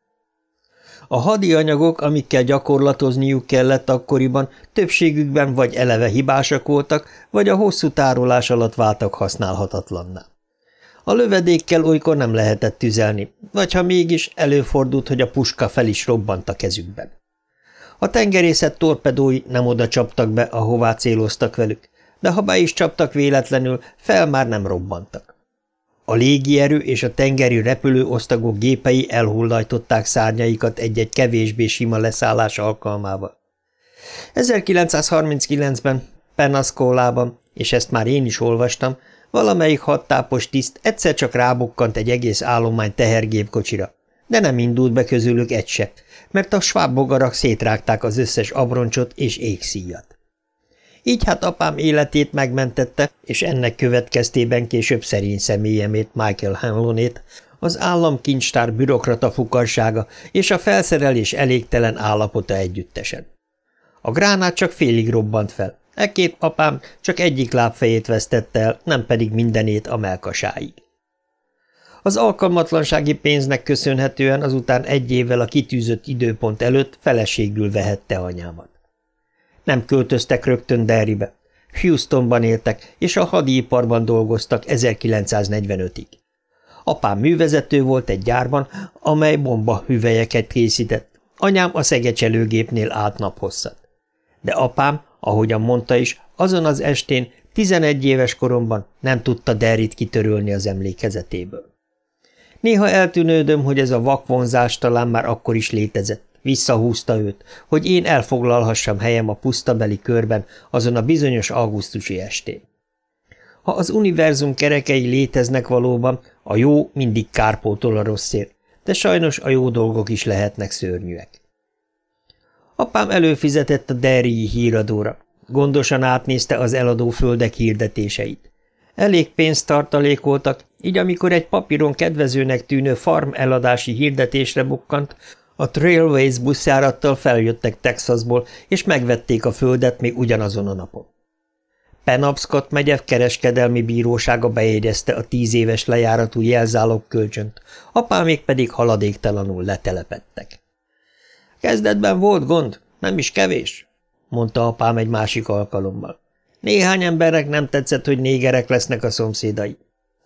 A hadi anyagok, amikkel gyakorlatozniuk kellett akkoriban, többségükben vagy eleve hibásak voltak, vagy a hosszú tárolás alatt váltak használhatatlanná. A lövedékkel olykor nem lehetett tüzelni, vagy ha mégis, előfordult, hogy a puska fel is robbant a kezükben. A tengerészet torpedói nem oda csaptak be, ahová céloztak velük, de ha be is csaptak véletlenül, fel már nem robbantak. A légierő és a tengeri repülőosztagok gépei elhullajtották szárnyaikat egy-egy kevésbé sima leszállás alkalmával. 1939-ben Penaszkólában, és ezt már én is olvastam, valamelyik hattápos tiszt egyszer csak rábukkant egy egész állomány tehergépkocsira, de nem indult be közülük egy se, mert a sváb bogarak szétrágták az összes abroncsot és égszíjat. Így hát apám életét megmentette, és ennek következtében később szerény személyemét, Michael Hanlonét, az államkincstár bürokrata fukarsága és a felszerelés elégtelen állapota együttesen. A gránát csak félig robbant fel, ekképp apám csak egyik lábfejét vesztette el, nem pedig mindenét a melkasáig. Az alkalmatlansági pénznek köszönhetően azután egy évvel a kitűzött időpont előtt feleségül vehette anyámat. Nem költöztek rögtön Derrybe. Houstonban éltek, és a hadiiparban dolgoztak 1945-ig. Apám művezető volt egy gyárban, amely bomba hüvelyeket készített. Anyám a szegecselőgépnél állt naphosszat. De apám, ahogyan mondta is, azon az estén, 11 éves koromban nem tudta Derrit kitörölni az emlékezetéből. Néha eltűnődöm, hogy ez a vakvonzás talán már akkor is létezett, Visszahúzta őt, hogy én elfoglalhassam helyem a pusztabeli körben azon a bizonyos augusztusi estén. Ha az univerzum kerekei léteznek valóban, a jó mindig kárpótol a rosszért, de sajnos a jó dolgok is lehetnek szörnyűek. Apám előfizetett a Derrii híradóra. Gondosan átnézte az eladó földek hirdetéseit. Elég pénzt tartalékoltak, így amikor egy papíron kedvezőnek tűnő farm eladási hirdetésre bukkant, a Trailways buszjárattal feljöttek Texasból, és megvették a földet még ugyanazon a napon. Penobscot megye kereskedelmi bírósága bejegyezte a tíz éves lejáratú jelzálog kölcsönt, apámék pedig haladéktalanul letelepettek. Kezdetben volt gond, nem is kevés, mondta apám egy másik alkalommal. Néhány embernek nem tetszett, hogy négerek lesznek a szomszédai.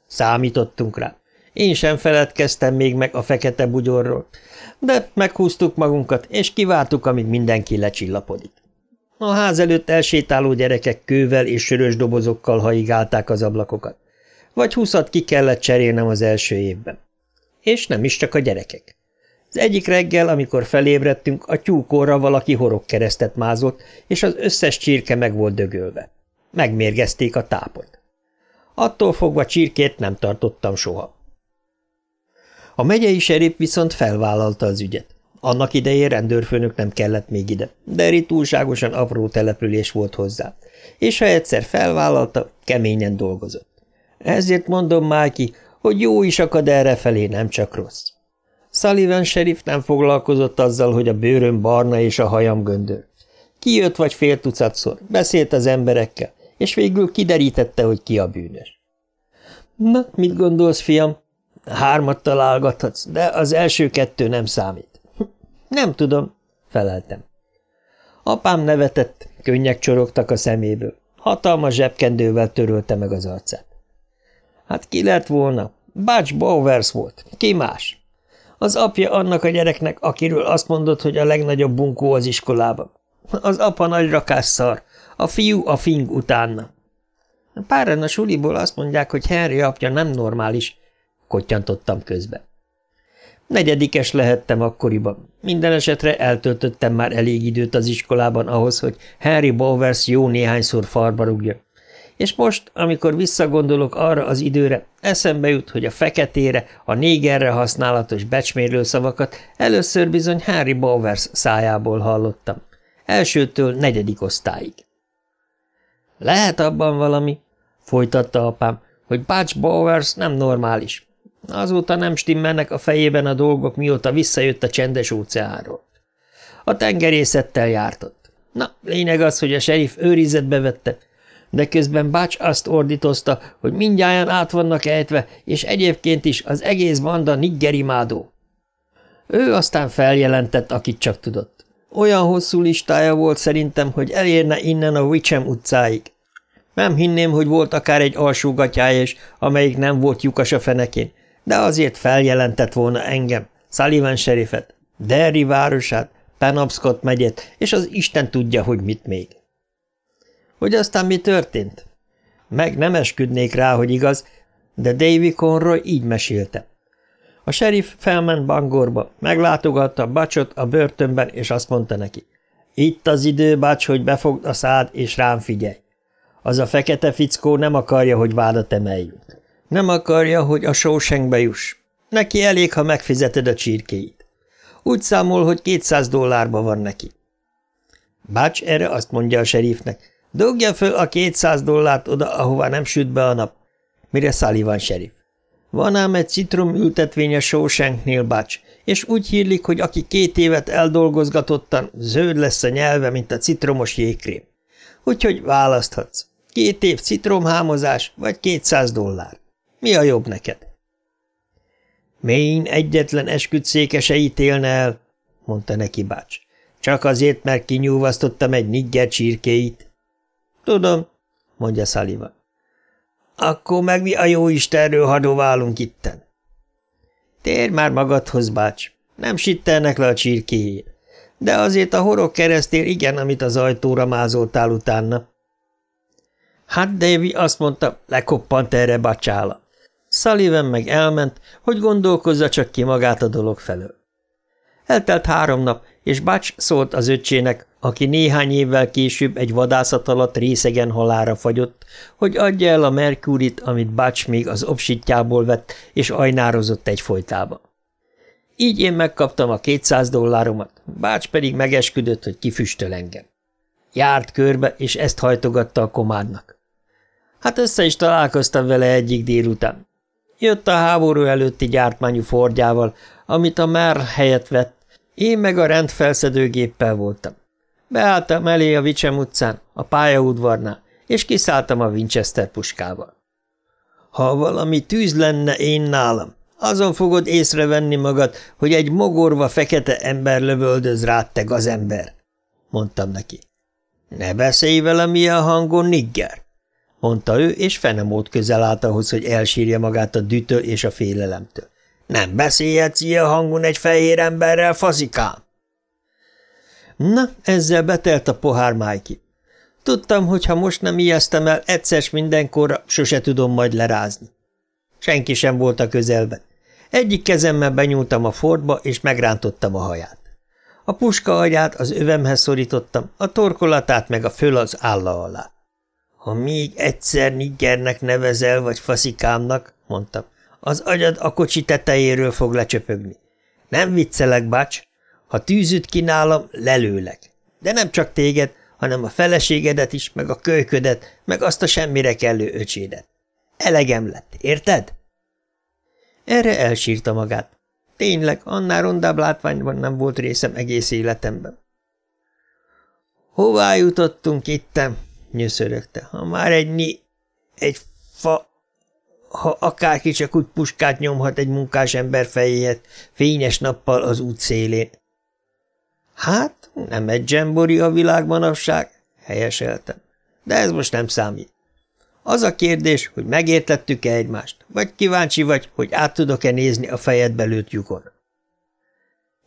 Számítottunk rá. Én sem feledkeztem még meg a fekete bugyorról, de meghúztuk magunkat, és kivártuk, amíg mindenki lecsillapodik. A ház előtt elsétáló gyerekek kővel és sörös dobozokkal haigálták az ablakokat. Vagy húszat ki kellett cserélnem az első évben. És nem is csak a gyerekek. Az egyik reggel, amikor felébredtünk, a tyúkóra valaki keresztet mázott, és az összes csirke meg volt dögölve. Megmérgezték a tápot. Attól fogva csirkét nem tartottam soha. A megyei serép viszont felvállalta az ügyet. Annak idején rendőrfőnök nem kellett még ide, de Eri túlságosan apró település volt hozzá, és ha egyszer felvállalta, keményen dolgozott. Ezért mondom, Máki, hogy jó is akad errefelé, nem csak rossz. Sullivan sheriff nem foglalkozott azzal, hogy a bőröm barna és a hajam göndör. Kijött vagy fél tucatszor, beszélt az emberekkel, és végül kiderítette, hogy ki a bűnös. – Na, mit gondolsz, fiam? Hármat találgathatsz, de az első kettő nem számít. Nem tudom, feleltem. Apám nevetett, könnyek csorogtak a szeméből. Hatalmas zsebkendővel törölte meg az arcát. Hát ki lett volna? Bács Bowers volt. Ki más? Az apja annak a gyereknek, akiről azt mondott, hogy a legnagyobb bunkó az iskolában. Az apa nagy rakásszar, a fiú a fing utána. Páran a suliból azt mondják, hogy Henry apja nem normális, kottyantottam közbe. Negyedikes lehettem akkoriban. Minden esetre eltöltöttem már elég időt az iskolában ahhoz, hogy Henry Bowers jó néhányszor farba rúgja. És most, amikor visszagondolok arra az időre, eszembe jut, hogy a feketére, a négerre használatos becsmérlő szavakat először bizony Henry Bowers szájából hallottam. Elsőtől negyedik osztályig. Lehet abban valami, folytatta apám, hogy Butch Bowers nem normális. Azóta nem stimmelnek a fejében a dolgok, mióta visszajött a csendes óceánról. A tengerészettel jártott. Na, lényeg az, hogy a serif őrizetbe vette, de közben Bács azt ordítozta, hogy mindjárt át vannak ejtve, és egyébként is az egész banda niggerimádó. Ő aztán feljelentett, akit csak tudott. Olyan hosszú listája volt szerintem, hogy elérne innen a Wichem utcáig. Nem hinném, hogy volt akár egy alsógatyája is, amelyik nem volt lyukas a fenekén, de azért feljelentett volna engem, Sullivan serifet, Derry városát, Penobscot megyet, és az Isten tudja, hogy mit még. Hogy aztán mi történt? Meg nem esküdnék rá, hogy igaz, de Davy Conroy így mesélte. A sheriff felment Bangorba, meglátogatta Bacsot a börtönben, és azt mondta neki. Itt az idő, Bacs, hogy befogd a szád, és rám figyelj. Az a fekete fickó nem akarja, hogy vádat emeljünk. Nem akarja, hogy a sósenkbe juss. Neki elég, ha megfizeted a csirkéit. Úgy számol, hogy 200 dollárba van neki. Bács erre azt mondja a serifnek, dugja föl a 200 dollárt oda, ahová nem süt be a nap. Mire Sullivan serif. Van ám egy citrom ültetvény a Shawshanknél, bács, és úgy hírlik, hogy aki két évet eldolgozgatottan, zöld lesz a nyelve, mint a citromos jégkrém. Úgyhogy választhatsz. Két év citromhámozás, vagy 200 dollár. Mi a jobb neked? Mén egyetlen esküdszékese ítélne el, mondta neki bács. Csak azért, mert kinyúvasztottam egy nigger csirkéit. Tudom, mondja Sullivan. Akkor meg mi a jó Istenről hadoválunk itten? Térj már magadhoz, bács. Nem sittelnek le a csirkéjét. De azért a horog keresztél igen, amit az ajtóra mázoltál utána. Hát Davy azt mondta, lekoppant erre bacsála. Sullivan meg elment, hogy gondolkozza csak ki magát a dolog felől. Eltelt három nap, és Bács szólt az öccsének, aki néhány évvel később egy vadászat alatt részegen halára fagyott, hogy adja el a Merkurit, amit Bács még az obsitjából vett, és ajnározott egy folytába. Így én megkaptam a 200 dolláromat, Bács pedig megesküdött, hogy kifüstöl engem. Járt körbe, és ezt hajtogatta a komádnak. Hát össze is találkoztam vele egyik délután. Jött a háború előtti gyártmányú fordjával, amit a mer helyett vett, én meg a rendfelszedőgéppel voltam. Beálltam elé a Vicsem utcán, a pályaudvarnál, és kiszálltam a Winchester puskával. Ha valami tűz lenne én nálam, azon fogod észrevenni magad, hogy egy mogorva fekete ember lövöldöz rád, te gazember, mondtam neki. Ne beszélj velem ilyen hangon, nigger, mondta ő, és fenemót közel állt ahhoz, hogy elsírja magát a dütől és a félelemtől. Nem beszélhetsz ilyen hangon egy fehér emberrel, fazikám! Na, ezzel betelt a pohár Májki. Tudtam, hogy ha most nem ijesztem el egyszer mindenkorra, sose tudom majd lerázni. Senki sem volt a közelben. Egyik kezemmel benyúltam a fordba, és megrántottam a haját. A puska agyát az övemhez szorítottam, a torkolatát meg a föl az álla alá. Ha még egyszer niggernek nevezel, vagy faszikámnak, mondtam, az agyad a kocsi tetejéről fog lecsöpögni. Nem viccelek, bács, ha tűzüt kínálom, lelőlek. De nem csak téged, hanem a feleségedet is, meg a kölyködet, meg azt a semmire kellő öcsédet. Elegem lett, érted? Erre elsírta magát. Tényleg, annál rondább látványban nem volt részem egész életemben. Hová jutottunk itten? Nyöszörögte. Ha már egy ni... egy fa... ha akárki csak úgy puskát nyomhat egy munkás ember fejéhez, fényes nappal az út szélén. Hát, nem egy dzsembori a világ manapság, helyeseltem. De ez most nem számít. Az a kérdés, hogy megértettük-e egymást, vagy kíváncsi vagy, hogy át tudok-e nézni a fejed belőtt lyukon.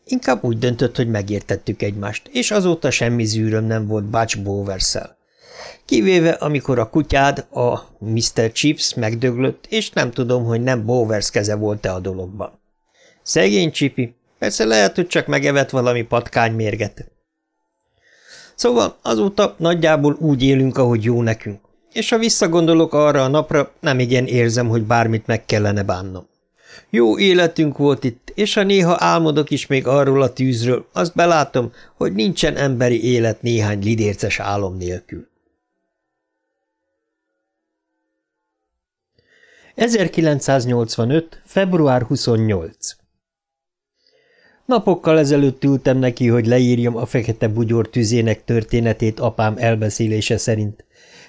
Inkább úgy döntött, hogy megértettük egymást, és azóta semmi zűröm nem volt Butch bowers -szel. Kivéve, amikor a kutyád, a Mr. Chips megdöglött, és nem tudom, hogy nem Bowers keze volt-e a dologban. Szegény Csipi, persze lehet, hogy csak megevett valami patkánymérget. Szóval azóta nagyjából úgy élünk, ahogy jó nekünk, és ha visszagondolok arra a napra, nem igen érzem, hogy bármit meg kellene bánnom. Jó életünk volt itt, és ha néha álmodok is még arról a tűzről, azt belátom, hogy nincsen emberi élet néhány lidérces álom nélkül. 1985. február 28 Napokkal ezelőtt ültem neki, hogy leírjam a fekete bugyor tüzének történetét apám elbeszélése szerint,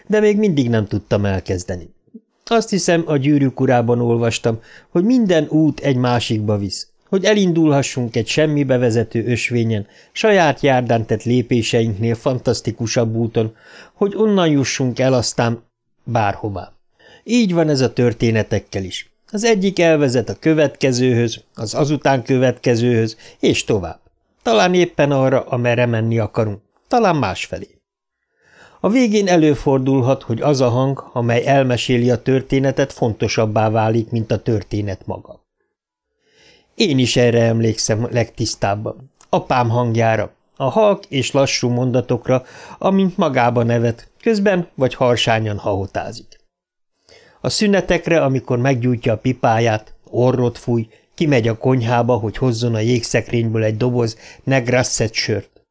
de még mindig nem tudtam elkezdeni. Azt hiszem, a gyűrűk urában olvastam, hogy minden út egy másikba visz, hogy elindulhassunk egy semmibe vezető ösvényen, saját járdán tett lépéseinknél fantasztikusabb úton, hogy onnan jussunk el aztán bárhová. Így van ez a történetekkel is. Az egyik elvezet a következőhöz, az azután következőhöz, és tovább. Talán éppen arra, amerre menni akarunk, talán másfelé. A végén előfordulhat, hogy az a hang, amely elmeséli a történetet, fontosabbá válik, mint a történet maga. Én is erre emlékszem legtisztábban. Apám hangjára, a halk és lassú mondatokra, amint magába nevet, közben vagy harsányan hahotázik. A szünetekre, amikor meggyújtja a pipáját, orrot fúj, kimegy a konyhába, hogy hozzon a jégszekrényből egy doboz negrasszet sört.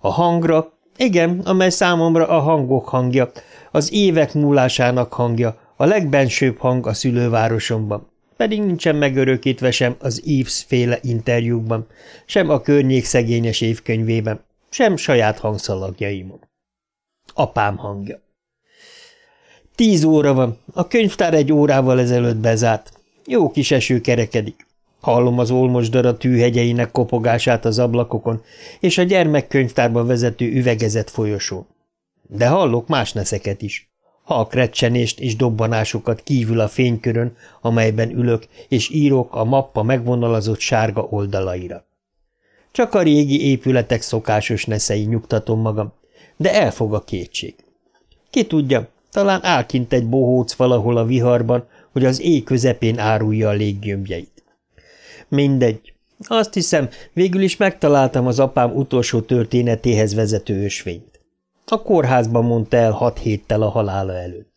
A hangra, igen, amely számomra a hangok hangja, az évek múlásának hangja, a legbensőbb hang a szülővárosomban, pedig nincsen megörökítve sem az Eves féle interjúkban, sem a környék szegényes évkönyvében, sem saját hangszalagjaimon. Apám hangja. Tíz óra van, a könyvtár egy órával ezelőtt bezárt. Jó kis eső kerekedik. Hallom az olmosdara tűhegyeinek kopogását az ablakokon, és a gyermekkönyvtárba vezető üvegezett folyosón. De hallok más neszeket is. Halk recsenést és dobbanásokat kívül a fénykörön, amelyben ülök, és írok a mappa megvonalazott sárga oldalaira. Csak a régi épületek szokásos neszei nyugtatom magam, de elfog a kétség. Ki tudja, talán álkint egy bohóc valahol a viharban, hogy az éj közepén árulja a léggömbjeit. Mindegy. Azt hiszem, végül is megtaláltam az apám utolsó történetéhez vezető ösvényt. A kórházban mondta el hat héttel a halála előtt.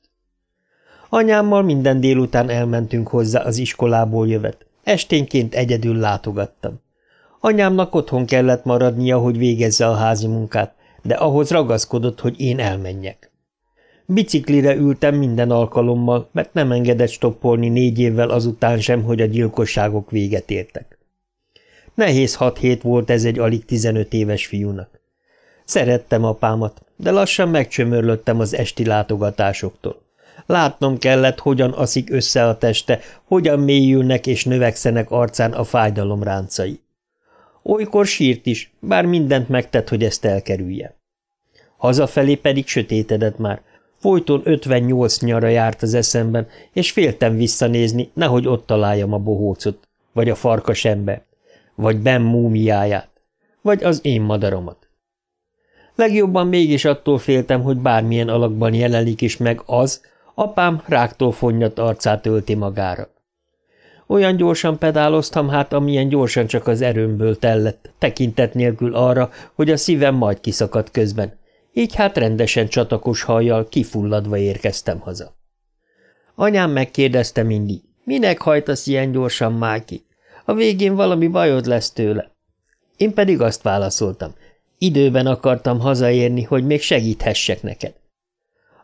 Anyámmal minden délután elmentünk hozzá az iskolából jövet. Esténként egyedül látogattam. Anyámnak otthon kellett maradnia, hogy végezze a házi munkát, de ahhoz ragaszkodott, hogy én elmenjek. Biciklire ültem minden alkalommal, mert nem engedett stoppolni négy évvel azután sem, hogy a gyilkosságok véget értek. Nehéz hat hét volt ez egy alig tizenöt éves fiúnak. Szerettem apámat, de lassan megcsömörlöttem az esti látogatásoktól. Látnom kellett, hogyan aszik össze a teste, hogyan mélyülnek és növekszenek arcán a fájdalom ráncai. Olykor sírt is, bár mindent megtett, hogy ezt elkerülje. Hazafelé pedig sötétedett már, Folyton 58 nyara járt az eszemben, és féltem visszanézni, nehogy ott találjam a bohócot, vagy a farkas ember, vagy Ben múmiáját, vagy az én madaramat. Legjobban mégis attól féltem, hogy bármilyen alakban jelenik is meg az, apám ráktól fonnyat arcát ölti magára. Olyan gyorsan pedáloztam hát, amilyen gyorsan csak az erőmből tellett, tekintet nélkül arra, hogy a szívem majd kiszakadt közben, így hát rendesen csatakos hajjal kifulladva érkeztem haza. Anyám megkérdezte mindig, minek hajtasz ilyen gyorsan, Máki? A végén valami bajod lesz tőle. Én pedig azt válaszoltam, időben akartam hazaérni, hogy még segíthessek neked.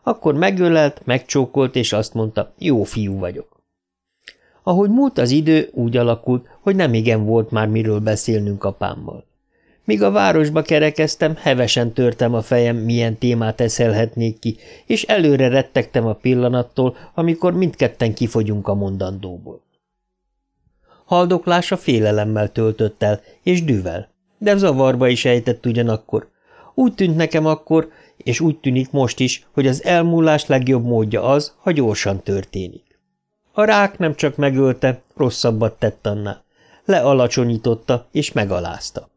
Akkor megölelt, megcsókolt, és azt mondta, jó fiú vagyok. Ahogy múlt az idő, úgy alakult, hogy nem igen volt már miről beszélnünk apámmal. Míg a városba kerekeztem, hevesen törtem a fejem, milyen témát eszelhetnék ki, és előre rettegtem a pillanattól, amikor mindketten kifogyunk a mondandóból. Haldoklása félelemmel töltött el, és düvel, de zavarba is ejtett ugyanakkor. Úgy tűnt nekem akkor, és úgy tűnik most is, hogy az elmúlás legjobb módja az, ha gyorsan történik. A rák nem csak megölte, rosszabbat tett annál. lealacsonyította és megalázta.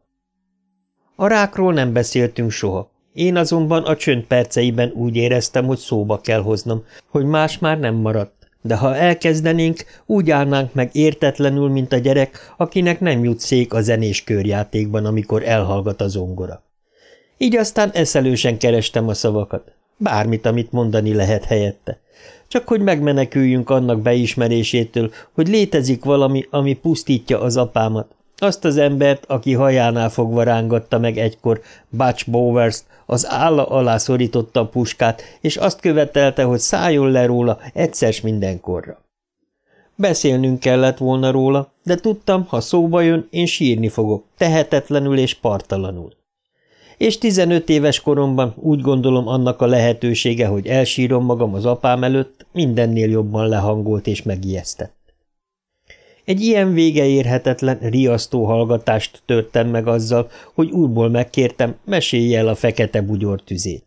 A rákról nem beszéltünk soha, én azonban a csönd perceiben úgy éreztem, hogy szóba kell hoznom, hogy más már nem maradt, de ha elkezdenénk, úgy állnánk meg értetlenül, mint a gyerek, akinek nem jut szék a zenés körjátékban, amikor elhallgat a zongora. Így aztán eszelősen kerestem a szavakat, bármit, amit mondani lehet helyette. Csak hogy megmeneküljünk annak beismerésétől, hogy létezik valami, ami pusztítja az apámat, azt az embert, aki hajánál fogva rángatta meg egykor Butch Bowers, az álla alá szorította a puskát, és azt követelte, hogy szálljon le róla egyszer mindenkorra. Beszélnünk kellett volna róla, de tudtam, ha szóba jön, én sírni fogok, tehetetlenül és partalanul. És tizenöt éves koromban úgy gondolom annak a lehetősége, hogy elsírom magam az apám előtt, mindennél jobban lehangolt és megijesztett. Egy ilyen vége érhetetlen, riasztó hallgatást törtem meg azzal, hogy úrból megkértem, mesélj el a fekete bugyor tüzét.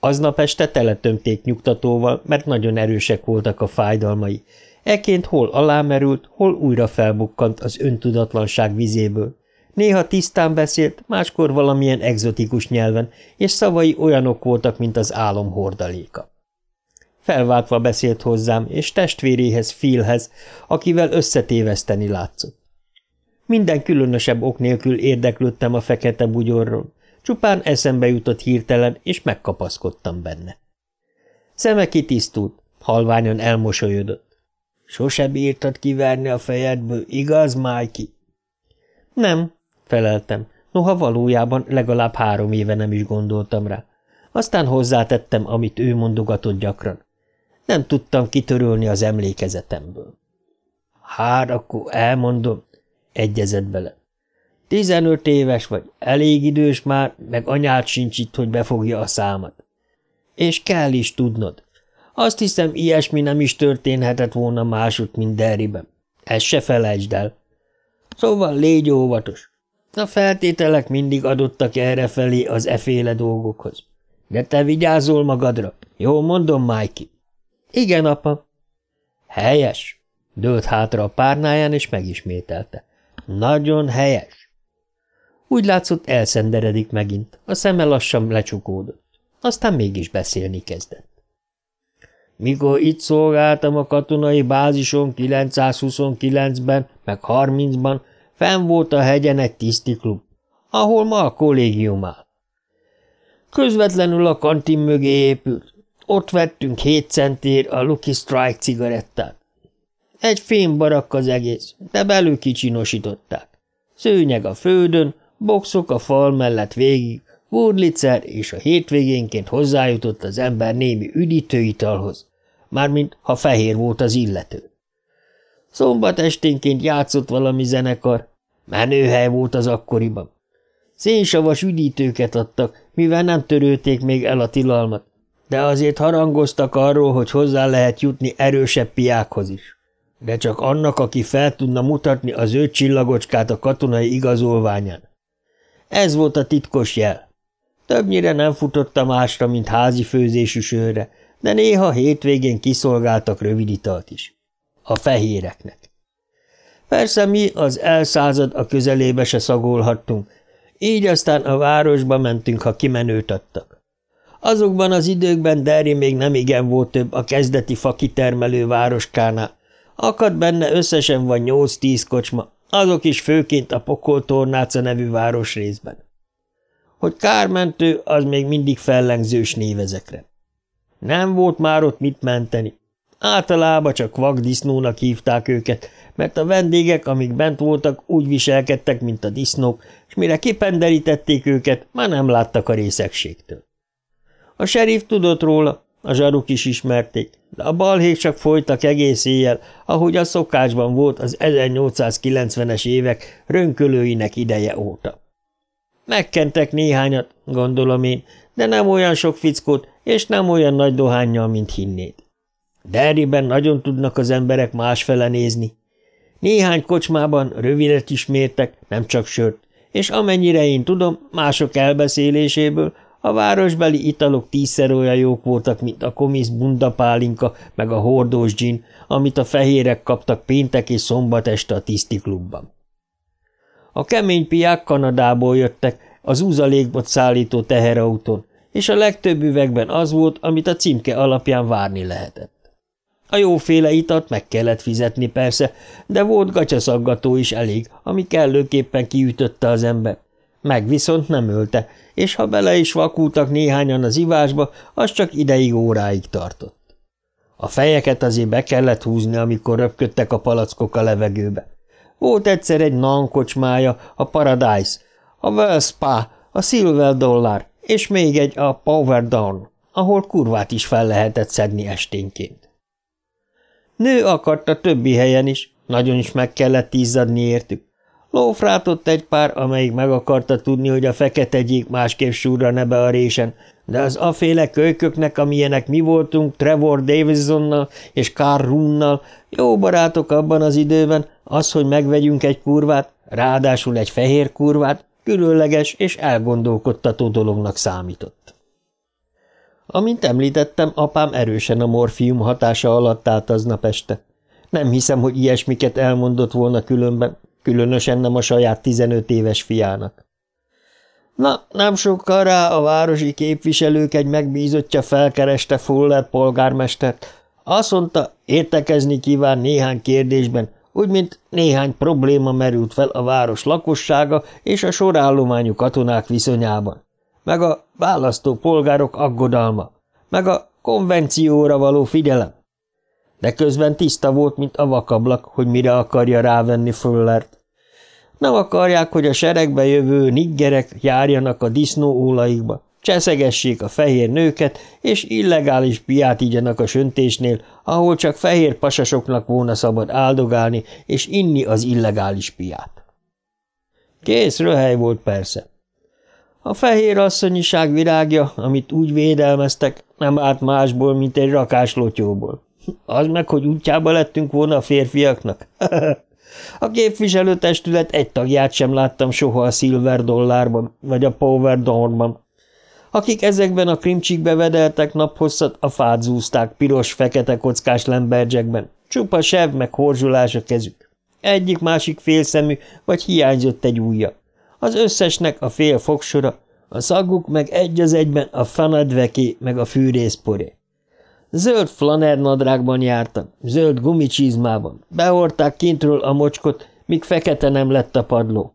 Aznap este teletömték nyugtatóval, mert nagyon erősek voltak a fájdalmai. Eként hol alámerült, hol újra felbukkant az öntudatlanság vizéből. Néha tisztán beszélt, máskor valamilyen egzotikus nyelven, és szavai olyanok voltak, mint az álom hordaléka. Felváltva beszélt hozzám, és testvéréhez, Philhez, akivel összetéveszteni látszott. Minden különösebb ok nélkül érdeklődtem a fekete bugyorról, csupán eszembe jutott hirtelen, és megkapaszkodtam benne. Szeme kitisztult, halványan elmosolyodott. Sose bírtad kiverni a fejedből, igaz, Májki? Nem, feleltem, noha valójában legalább három éve nem is gondoltam rá. Aztán hozzátettem, amit ő mondogatott gyakran. Nem tudtam kitörölni az emlékezetemből. Hát akkor elmondom, egyezett bele. Tizenöt éves vagy, elég idős már, meg anyád sincs itt, hogy befogja a számat. És kell is tudnod. Azt hiszem, ilyesmi nem is történhetett volna másút, mint Derriben. Ezt se felejtsd el. Szóval légy óvatos. A feltételek mindig adottak errefelé az eféle dolgokhoz. De te vigyázol magadra. Jó mondom, Mikey. Igen, apa. Helyes. Dőlt hátra a párnáján, és megismételte. Nagyon helyes. Úgy látszott, elszenderedik megint, a szeme lassan lecsukódott. Aztán mégis beszélni kezdett. Mikor itt szolgáltam a katonai bázison 929-ben, meg 30-ban, fenn volt a hegyen egy tisztiklub, ahol ma a kollégium áll. Közvetlenül a kantin mögé épült, ott vettünk hét centér a Lucky Strike cigarettát. Egy fémbarak az egész, de belül kicsinosították. Szőnyeg a földön, boxok a fal mellett végig, Wurlitzer és a hétvégénként hozzájutott az ember némi üdítőitalhoz, mármint ha fehér volt az illető. Szombat esténként játszott valami zenekar, menőhely volt az akkoriban. Szénsavas üdítőket adtak, mivel nem törölték még el a tilalmat, de azért harangoztak arról, hogy hozzá lehet jutni erősebb piákhoz is. De csak annak, aki fel tudna mutatni az ő csillagocskát a katonai igazolványán. Ez volt a titkos jel. Többnyire nem futotta másra, mint házi főzésű sörre, de néha hétvégén kiszolgáltak rövid italt is. A fehéreknek. Persze mi az elszázad a közelébe se szagolhattunk, így aztán a városba mentünk, ha kimenőt adtak. Azokban az időkben Derry még nem igen volt több a kezdeti fakitermelő városkánál. Akad benne összesen van nyolc-tíz kocsma, azok is főként a Pokoltornáca nevű városrészben. Hogy kármentő, az még mindig fellengzős név ezekre. Nem volt már ott mit menteni. Általában csak vakdisznónak hívták őket, mert a vendégek, amik bent voltak, úgy viselkedtek, mint a disznók, és mire kipenderítették őket, már nem láttak a részegségtől. A serif tudott róla, a zsaruk is ismerték, de a balhék csak folytak egész éjjel, ahogy a szokásban volt az 1890-es évek rönkölőinek ideje óta. Megkentek néhányat, gondolom én, de nem olyan sok fickót, és nem olyan nagy dohányjal, mint hinnéd. Derriben nagyon tudnak az emberek másfele nézni. Néhány kocsmában rövidet is mértek, nem csak sört, és amennyire én tudom, mások elbeszéléséből, A városbeli italok tízszer olyan jók voltak, mint a komisz bundapálinka, meg a hordós gin, amit a fehérek kaptak péntek és szombat este a tiszti klubban. A kemény piák Kanadából jöttek, az úzalékbot szállító teherautón, és a legtöbb üvegben az volt, amit a címke alapján várni lehetett. A jóféle itat meg kellett fizetni persze, de volt gacsaszaggató is elég, ami kellőképpen kiütötte az ember. Meg viszont nem ölte, és ha bele is vakultak néhányan az ivásba, az csak ideig óráig tartott. A fejeket azért be kellett húzni, amikor röpködtek a palackok a levegőbe. Volt egyszer egy nankocsmája, a Paradise, a Well Spa, a Silver Dollar, és még egy a Power Down, ahol kurvát is fel lehetett szedni esténként. Nő akarta többi helyen is, nagyon is meg kellett izzadni értük. Lófrátott egy pár, amelyik meg akarta tudni, hogy a fekete gyík másképp súrra nebe a résen, de az aféle kölyköknek, amilyenek mi voltunk Trevor Davisonnal és Carl Runnal, jó barátok abban az időben, az, hogy megvegyünk egy kurvát, ráadásul egy fehér kurvát, különleges és elgondolkodtató dolognak számított. Amint említettem, apám erősen a morfium hatása alatt állt aznap este. Nem hiszem, hogy ilyesmiket elmondott volna különben, különösen nem a saját 15 éves fiának. Na, nem sokkal rá a városi képviselők egy megbízottja felkereste Fuller polgármestert. Azt mondta, értekezni kíván néhány kérdésben, úgy, mint néhány probléma merült fel a város lakossága és a sorállományú katonák viszonyában, meg a választó polgárok aggodalma, meg a konvencióra való figyelem. De közben tiszta volt, mint a vakablak, hogy mire akarja rávenni Fullert. Nem akarják, hogy a seregbe jövő niggerek járjanak a disznóólaikba, cseszegessék a fehér nőket, és illegális piát igyanak a söntésnél, ahol csak fehér pasasoknak volna szabad áldogálni és inni az illegális piát. Kész röhely volt persze. A fehér asszonyiság virágja, amit úgy védelmeztek, nem állt másból, mint egy rakás lotyóból. Az meg, hogy útjába lettünk volna a férfiaknak. A képviselőtestület egy tagját sem láttam soha a Silver Dollárban, vagy a Power Dornban. Akik ezekben a krimcsikbe vedeltek naphosszat, a fát zúzták piros-fekete kockás lemberdzsekben. Csupa sev meg horzsulás a kezük. Egyik-másik félszemű, vagy hiányzott egy ujja. Az összesnek a fél fogsora, a szaguk meg egy az egyben a fanadveké meg a fűrészporé. Zöld flanernadrágban jártam, zöld gumicsizmában. Behorták kintről a mocskot, míg fekete nem lett a padló.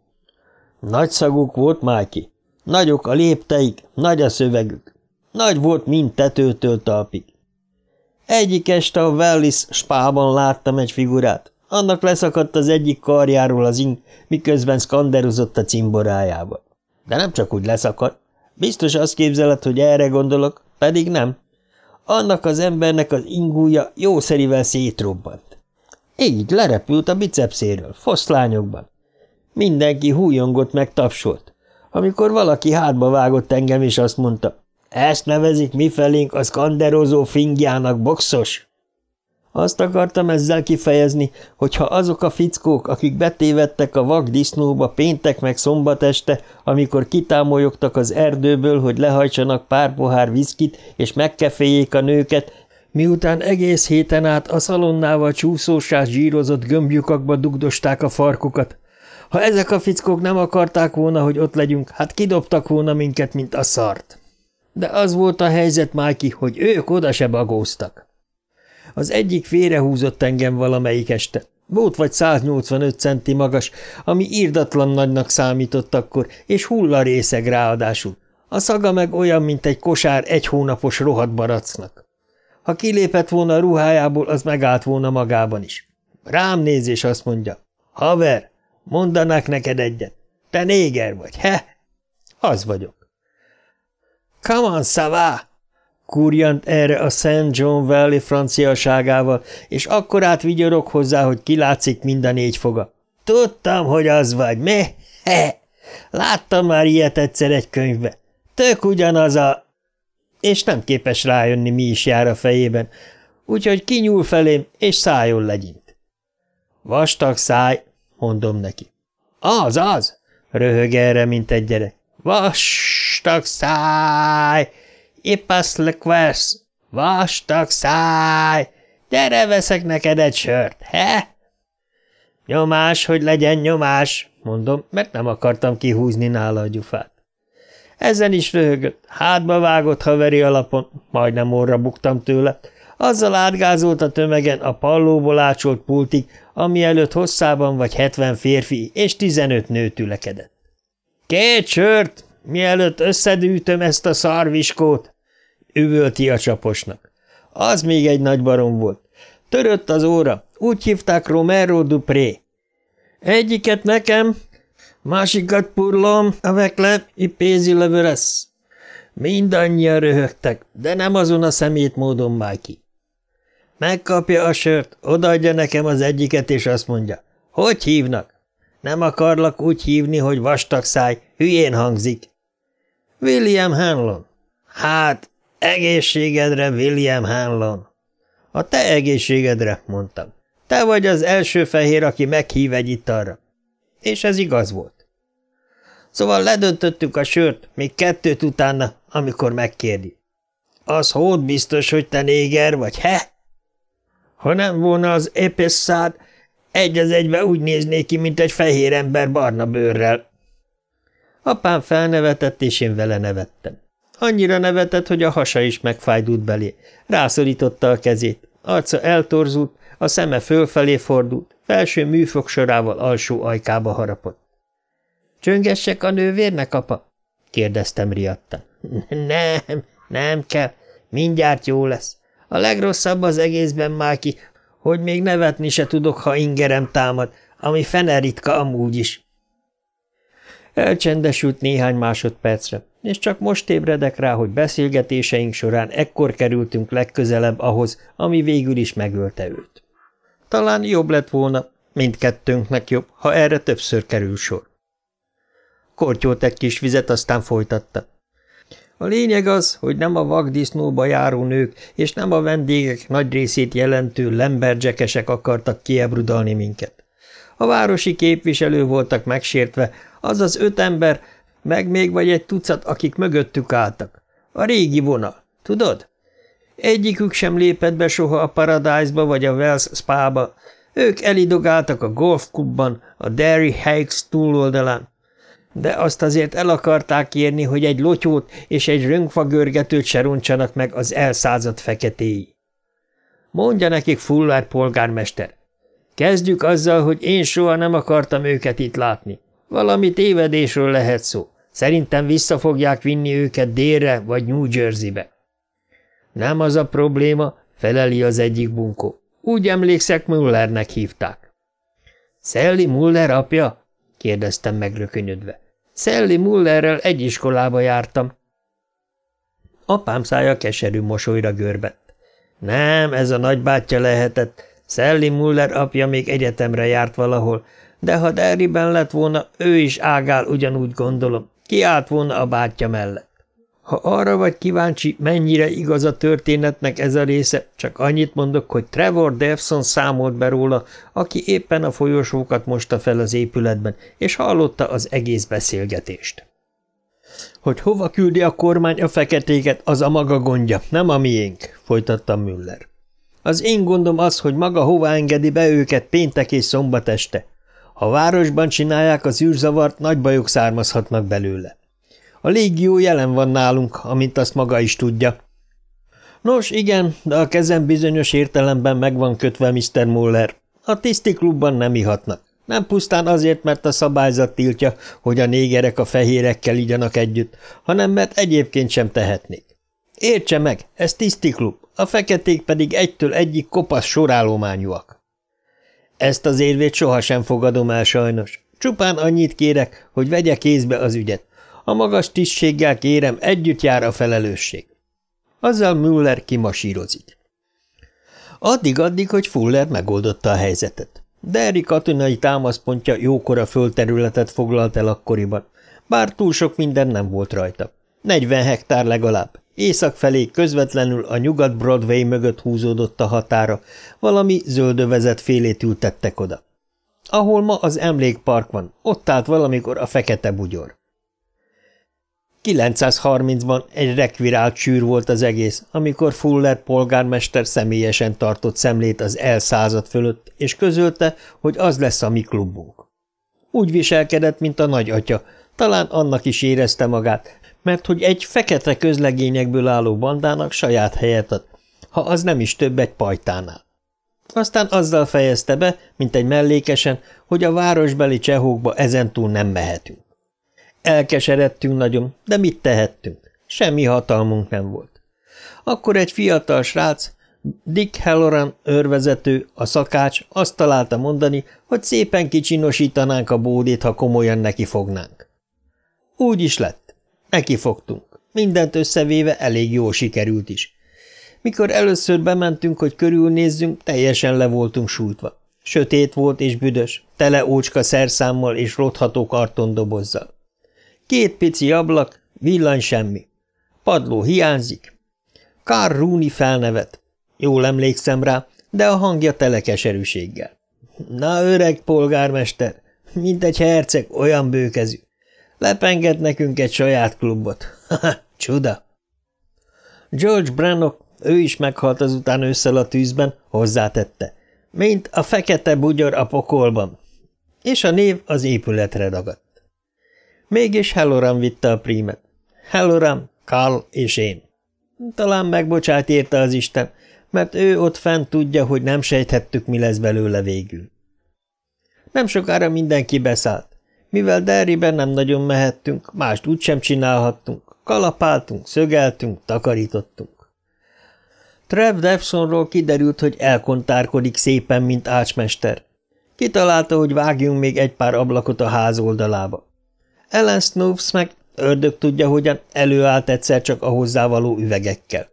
Nagy szaguk volt, Májki. Nagyok a lépteik, nagy a szövegük. Nagy volt mind tetőtől talpig. Egyik este a Wellis spában láttam egy figurát. Annak leszakadt az egyik karjáról az ing, miközben szkanderozott a cimborájába. De nem csak úgy leszakadt. Biztos azt képzeled, hogy erre gondolok, pedig nem. Annak az embernek az ingúja jószerivel szétrobbant. Így lerepült a bicepszéről, foszlányokban. Mindenki hújongott meg tapsolt. Amikor valaki hátba vágott engem, és azt mondta, ezt nevezik mifelénk a skanderozó fingjának boxos? Azt akartam ezzel kifejezni, hogy ha azok a fickók, akik betévedtek a vak disznóba péntek meg szombat este, amikor kitámolyogtak az erdőből, hogy lehajtsanak pár pohár viszkit és megkeféljék a nőket, miután egész héten át a szalonnával csúszósás zsírozott gömbjukakba dugdosták a farkukat. Ha ezek a fickók nem akarták volna, hogy ott legyünk, hát kidobtak volna minket, mint a szart. De az volt a helyzet, Máki, hogy ők oda se bagóztak. Az egyik félrehúzott engem valamelyik este. Volt vagy 185 centi magas, ami írdatlan nagynak számított akkor, és hullarészeg ráadásul. A szaga meg olyan, mint egy kosár egy hónapos rohadt baracnak. Ha kilépett volna a ruhájából, az megállt volna magában is. Rám néz, és azt mondja, haver, mondanak neked egyet. Te néger vagy, he? Az vagyok. Come on, szavá! Kurjant erre a St. John Valley franciaságával, és akkor átvigyorok hozzá, hogy kilátszik mind a négy foga. Tudtam, hogy az vagy, mi? He! Láttam már ilyet egyszer egy könyvbe. Tök ugyanaz a... És nem képes rájönni, mi is jár a fejében, úgyhogy kinyúl felém, és szájon legyint. Vastag száj, mondom neki. Az, az, röhög erre, mint egy gyerek. Vastag száj! Ipasz lekvesz! Vastag száj! Gyere, veszek neked egy sört, he? Nyomás, hogy legyen nyomás, mondom, mert nem akartam kihúzni nála a gyufát. Ezen is röhögött, hátba vágott haveri alapon, majdnem orra buktam tőle, azzal átgázolt a tömegen a pallóból ácsolt pultig, ami előtt hosszában vagy hetven férfi és tizenöt nő tülekedett. Két sört, mielőtt összedűtöm ezt a szarviskót, üvölti a csaposnak. Az még egy nagy barom volt. Törött az óra, úgy hívták Romero Dupré. Egyiket nekem, másikat purlom, avec le ipézi lövöresz. Mindannyian röhögtek, de nem azon a szemét módon már ki. Megkapja a sört, odaadja nekem az egyiket, és azt mondja, hogy hívnak? Nem akarlak úgy hívni, hogy vastag száj, hülyén hangzik. William Hanlon. Hát, egészségedre, William Hanlon. A te egészségedre, mondtam. Te vagy az első fehér, aki meghív egy italra. És ez igaz volt. Szóval ledöntöttük a sört, még kettőt utána, amikor megkérdi. Az hód biztos, hogy te néger vagy, he? Ha nem volna az épesszád, egy az egybe úgy néznék ki, mint egy fehér ember barna bőrrel. Apám felnevetett, és én vele nevettem. Annyira nevetett, hogy a hasa is megfájdult belé. Rászorította a kezét, arca eltorzult, a szeme fölfelé fordult, felső műfog sorával alsó ajkába harapott. – Csöngessek a nővérnek, apa? – kérdeztem riadtan. – Nem, nem kell, mindjárt jó lesz. A legrosszabb az egészben, Máki, hogy még nevetni se tudok, ha ingerem támad, ami fene ritka amúgy is. Elcsendesült néhány másodpercre, és csak most ébredek rá, hogy beszélgetéseink során ekkor kerültünk legközelebb ahhoz, ami végül is megölte őt. Talán jobb lett volna, mindkettőnknek jobb, ha erre többször kerül sor. Kortyolt egy kis vizet, aztán folytatta. A lényeg az, hogy nem a vakdisznóba járó nők és nem a vendégek nagy részét jelentő lemberdzsekesek akartak kiebrudalni minket. A városi képviselő voltak megsértve, az az öt ember, meg még vagy egy tucat, akik mögöttük álltak. A régi vonal, tudod? Egyikük sem lépett be soha a Paradise-ba vagy a Wells Spa-ba. Ők elidogáltak a golfklubban, a Derry Hikes túloldalán, de azt azért el akarták érni, hogy egy lotyót és egy rönkfagörgetőt se roncsanak meg az elszázadt feketéi. Mondja nekik Fuller polgármester. Kezdjük azzal, hogy én soha nem akartam őket itt látni. Valami tévedésről lehet szó. Szerintem vissza fogják vinni őket délre vagy New Jerseybe. Nem az a probléma, feleli az egyik bunkó. Úgy emlékszek, Mullernek hívták. Szelli Muller apja? kérdeztem megrökönyödve. Szelli Mullerrel egy iskolába jártam. Apám szája keserű mosolyra görbett. Nem, ez a nagybátyja lehetett. Szelli Muller apja még egyetemre járt valahol, de ha Derriben lett volna, ő is ágál ugyanúgy gondolom. Kiállt volna a bátyja mellett. Ha arra vagy kíváncsi, mennyire igaz a történetnek ez a része, csak annyit mondok, hogy Trevor Devson számolt be róla, aki éppen a folyosókat mosta fel az épületben, és hallotta az egész beszélgetést. Hogy hova küldi a kormány a feketéket, az a maga gondja, nem a miénk, folytatta Müller. Az én gondom az, hogy maga hova engedi be őket péntek és szombat este. Ha városban csinálják az űrzavart, nagy bajok származhatnak belőle. A légió jelen van nálunk, amint azt maga is tudja. Nos, igen, de a kezem bizonyos értelemben meg van kötve, Mr. Muller. A tisztiklubban nem ihatnak. Nem pusztán azért, mert a szabályzat tiltja, hogy a négerek a fehérekkel igyanak együtt, hanem mert egyébként sem tehetnék. Értse meg, ez tisztiklub, a feketék pedig egytől egyik kopasz sorállományúak. Ezt az érvét sohasem fogadom el sajnos. Csupán annyit kérek, hogy vegye kézbe az ügyet. A magas tisztséggel kérem, együtt jár a felelősség. Azzal Müller kimasírozik. Addig-addig, hogy Fuller megoldotta a helyzetet. Derry katonai támaszpontja jókora földterületet foglalt el akkoriban, bár túl sok minden nem volt rajta. 40 hektár legalább. Észak felé közvetlenül a nyugat Broadway mögött húzódott a határa, valami zöldövezet félét ültettek oda. Ahol ma az emlékpark van, ott állt valamikor a fekete bugyor. 930-ban egy rekvirált sűr volt az egész, amikor Fuller polgármester személyesen tartott szemlét az el század fölött, és közölte, hogy az lesz a mi klubunk. Úgy viselkedett, mint a nagyatya, talán annak is érezte magát, mert hogy egy fekete közlegényekből álló bandának saját helyet ad, ha az nem is több egy pajtánál. Aztán azzal fejezte be, mint egy mellékesen, hogy a városbeli csehókba ezentúl nem mehetünk. Elkeseredtünk nagyon, de mit tehettünk? Semmi hatalmunk nem volt. Akkor egy fiatal srác, Dick Halloran őrvezető, a szakács azt találta mondani, hogy szépen kicsinosítanánk a bódét, ha komolyan neki fognánk. Úgy is lett. Neki fogtunk. Mindent összevéve elég jól sikerült is. Mikor először bementünk, hogy körülnézzünk, teljesen le voltunk sújtva. Sötét volt és büdös, tele ócska szerszámmal és rotható kartondobozzal. Két pici ablak, villany semmi. Padló hiányzik. Kár Rúni felnevet. Jól emlékszem rá, de a hangja telekeserűséggel. Na, öreg polgármester, mint egy herceg, olyan bőkezű. Lepenged nekünk egy saját klubot. Csuda! George Brannock, ő is meghalt azután ősszel a tűzben, hozzátette. Mint a fekete bugyor a pokolban. És a név az épületre dagadt. Mégis Halloran vitte a prímet. Halloran, Carl és én. Talán megbocsát érte az Isten, mert ő ott fent tudja, hogy nem sejthettük, mi lesz belőle végül. Nem sokára mindenki beszállt. Mivel Derryben nem nagyon mehettünk, mást úgysem csinálhattunk, kalapáltunk, szögeltünk, takarítottunk. Trev Devsonról kiderült, hogy elkontárkodik szépen, mint ácsmester. Kitalálta, hogy vágjunk még egy pár ablakot a ház oldalába. Ellen Snoops meg ördög tudja, hogyan előállt egyszer csak a hozzávaló üvegekkel.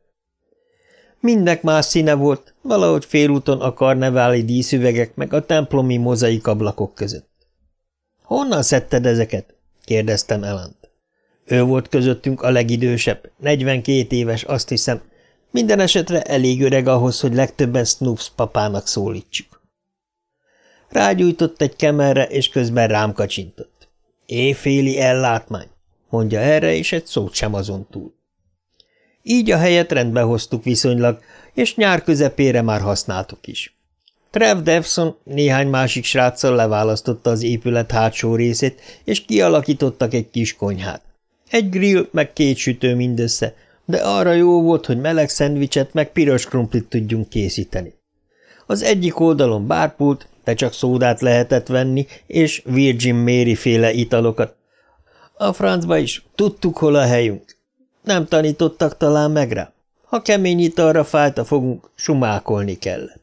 Mindnek más színe volt, valahogy félúton a karneváli díszüvegek meg a templomi mozaik ablakok között. – Honnan szedted ezeket? – kérdeztem Elant. Ő volt közöttünk a legidősebb, 42 éves, azt hiszem, minden esetre elég öreg ahhoz, hogy legtöbben Snoops papának szólítsuk. Rágyújtott egy kemerre, és közben rám kacsintott. Éjféli ellátmány, mondja erre, és egy szót sem azon túl. Így a helyet rendbe hoztuk viszonylag, és nyár közepére már használtuk is. Trev Devson néhány másik sráccal leválasztotta az épület hátsó részét, és kialakítottak egy kis konyhát. Egy grill, meg két sütő mindössze, de arra jó volt, hogy meleg szendvicset meg piros krumplit tudjunk készíteni. Az egyik oldalon bárpult, de csak szódát lehetett venni, és Virgin Mary féle italokat. A francba is tudtuk, hol a helyünk. Nem tanítottak talán meg rá. Ha kemény italra fájt a fogunk, sumákolni kellett.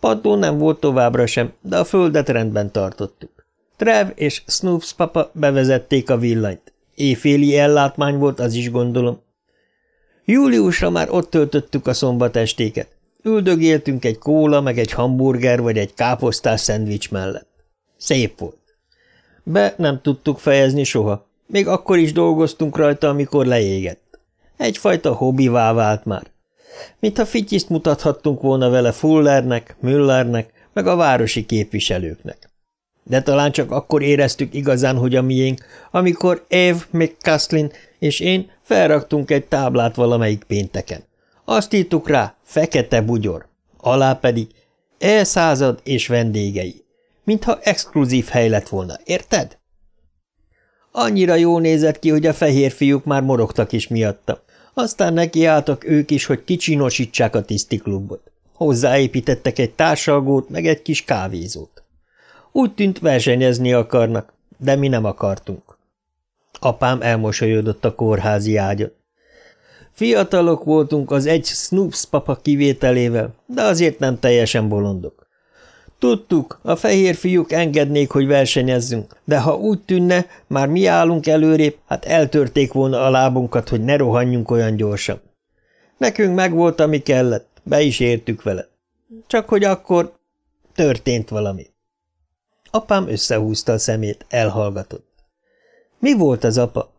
Padló nem volt továbbra sem, de a földet rendben tartottuk. Trev és Snoops papa bevezették a villanyt. Éjféli ellátmány volt, az is gondolom. Júliusra már ott töltöttük a szombatestéket. Üldögéltünk egy kóla, meg egy hamburger vagy egy káposztás szendvics mellett. Szép volt. Be nem tudtuk fejezni soha. Még akkor is dolgoztunk rajta, amikor leégett. Egyfajta hobbivá vált már. Mintha fityiszt mutathattunk volna vele Fullernek, Müllernek, meg a városi képviselőknek. De talán csak akkor éreztük igazán, hogy a miénk, amikor Eve McCaslin és én felraktunk egy táblát valamelyik pénteken. Azt írtuk rá, fekete bugyor, alá pedig elszázad és vendégei, mintha exkluzív hely lett volna, érted? Annyira jó nézett ki, hogy a fehér fiúk már morogtak is miatta. Aztán nekiálltak ők is, hogy kicsinosítsák a tisztiklubot. Hozzáépítettek egy társalgót, meg egy kis kávézót. Úgy tűnt versenyezni akarnak, de mi nem akartunk. Apám elmosolyodott a kórházi ágyat. Fiatalok voltunk az egy Snoops papa kivételével, de azért nem teljesen bolondok. Tudtuk, a fehér fiúk engednék, hogy versenyezzünk, de ha úgy tűnne, már mi állunk előrébb, hát eltörték volna a lábunkat, hogy ne rohanjunk olyan gyorsan. Nekünk megvolt, ami kellett, be is értük vele. Csak hogy akkor történt valami. Apám összehúzta a szemét, elhallgatott. Mi volt az apa?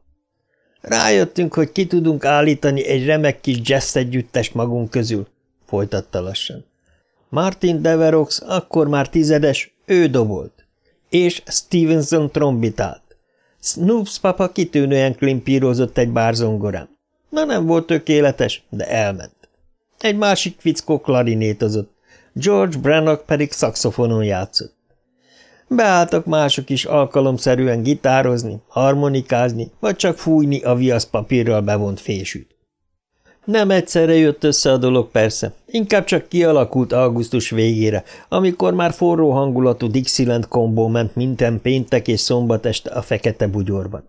Rájöttünk, hogy ki tudunk állítani egy remek kis jazz együttest magunk közül, folytatta lassan. Martin Deverox akkor már tizedes, ő dobolt, és Stevenson trombitált. Snoops papa kitűnően klimpírozott egy bárzongorán. Na nem volt tökéletes, de elment. Egy másik fickó klarinétozott, George Brannock pedig szakszofonon játszott. Beálltak mások is alkalomszerűen gitározni, harmonikázni, vagy csak fújni a viasz papírral bevont fésűt. Nem egyszerre jött össze a dolog persze, inkább csak kialakult augusztus végére, amikor már forró hangulatú Dixieland kombó ment minden péntek és szombat este a fekete bugyorban.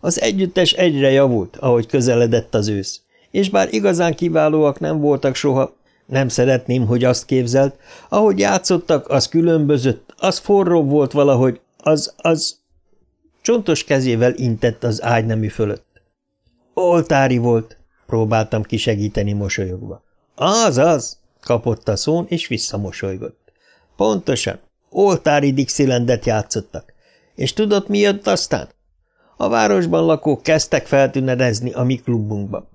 Az együttes egyre javult, ahogy közeledett az ősz, és bár igazán kiválóak nem voltak soha, nem szeretném, hogy azt képzelt, ahogy játszottak, az különbözött, az forró volt valahogy, az, az... Csontos kezével intett az ágynemű fölött. Oltári volt, próbáltam kisegíteni mosolyogva. Az, az, kapott a szón, és visszamosolygott. Pontosan, oltári Dixielandet játszottak. És tudod, mi jött aztán? A városban lakók kezdtek feltűnedezni a mi klubunkban.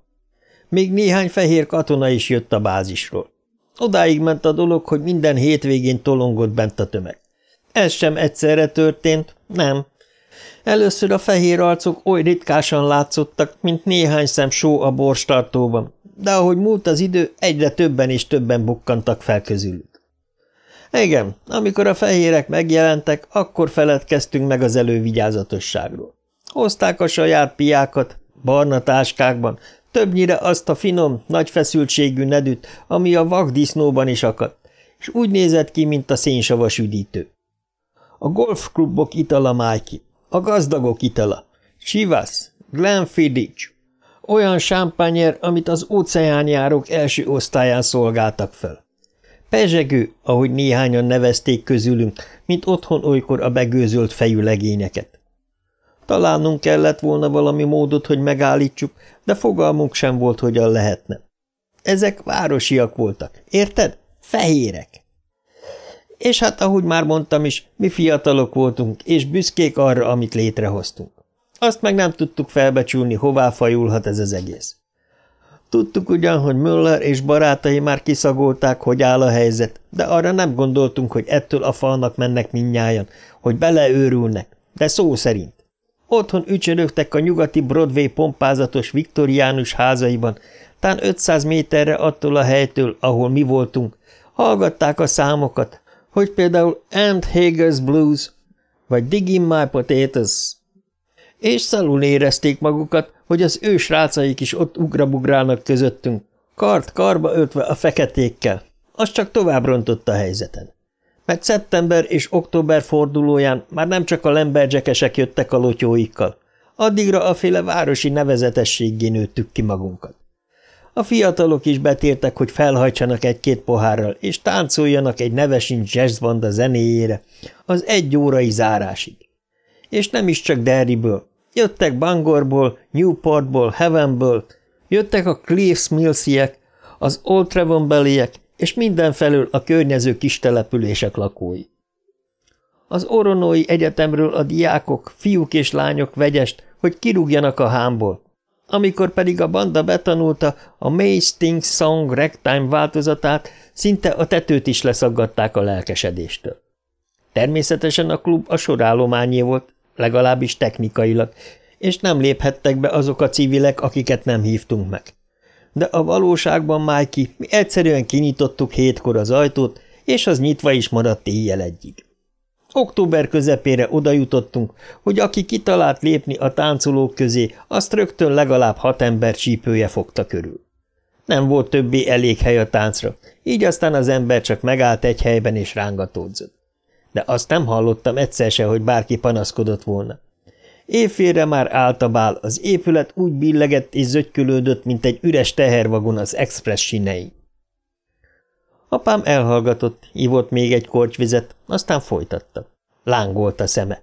Még néhány fehér katona is jött a bázisról. Odáig ment a dolog, hogy minden hétvégén tolongott bent a tömeg. Ez sem egyszerre történt, nem. Először a fehér arcok oly ritkásan látszottak, mint néhány szem só a borstartóban, de ahogy múlt az idő, egyre többen és többen bukkantak fel közülük. Igen, amikor a fehérek megjelentek, akkor feledkeztünk meg az elővigyázatosságról. Hozták a saját piákat, barna táskákban, többnyire azt a finom, nagy feszültségű nedűt, ami a vakdisznóban is akadt, és úgy nézett ki, mint a szénsavas üdítő. A golfklubok itala Májki, a gazdagok itala, Chivas, Glenfiddich, olyan sámpányer, amit az óceánjárok első osztályán szolgáltak fel. Pezsegő, ahogy néhányan nevezték közülünk, mint otthon olykor a begőzölt fejű legényeket. Találnunk kellett volna valami módot, hogy megállítsuk, de fogalmunk sem volt, hogyan lehetne. Ezek városiak voltak, érted? Fehérek. És hát, ahogy már mondtam is, mi fiatalok voltunk, és büszkék arra, amit létrehoztunk. Azt meg nem tudtuk felbecsülni, hová fajulhat ez az egész. Tudtuk ugyan, hogy Müller és barátai már kiszagolták, hogy áll a helyzet, de arra nem gondoltunk, hogy ettől a falnak mennek minnyájan, hogy beleőrülnek, de szó szerint. Otthon ücsörögtek a nyugati Broadway pompázatos viktoriánus házaiban, tán 500 méterre attól a helytől, ahol mi voltunk. Hallgatták a számokat, hogy például Ant Hager's Blues, vagy Digging My Potatoes. És szalul érezték magukat, hogy az ő srácaik is ott ugrabugrálnak közöttünk, kart karba öltve a feketékkel. Az csak tovább rontott a helyzeten mert szeptember és október fordulóján már nem csak a lemberdzsekesek jöttek a lotyóikkal, addigra a féle városi nevezetességgé nőttük ki magunkat. A fiatalok is betértek, hogy felhajtsanak egy-két pohárral, és táncoljanak egy nevesint jazzbanda zenéjére az egy órai zárásig. És nem is csak Derryből, jöttek Bangorból, Newportból, Heavenből, jöttek a Cleves Millsiek, az Old Trevon és mindenfelől a környező kis települések lakói. Az Oronói Egyetemről a diákok, fiúk és lányok vegyest, hogy kirúgjanak a hámból. Amikor pedig a banda betanulta a May Sting Song Ragtime változatát, szinte a tetőt is leszaggatták a lelkesedéstől. Természetesen a klub a sorállományé volt, legalábbis technikailag, és nem léphettek be azok a civilek, akiket nem hívtunk meg de a valóságban, Májki, mi egyszerűen kinyitottuk hétkor az ajtót, és az nyitva is maradt éjjel egyig. Október közepére oda jutottunk, hogy aki kitalált lépni a táncolók közé, azt rögtön legalább hat ember csípője fogta körül. Nem volt többé elég hely a táncra, így aztán az ember csak megállt egy helyben és rángatódzott. De azt nem hallottam egyszer se, hogy bárki panaszkodott volna. Évfélre már állt a bál, az épület úgy billegett és zögykülődött, mint egy üres tehervagon az express sinei. Apám elhallgatott, ivott még egy kortyvizet, aztán folytatta. Lángolt a szeme.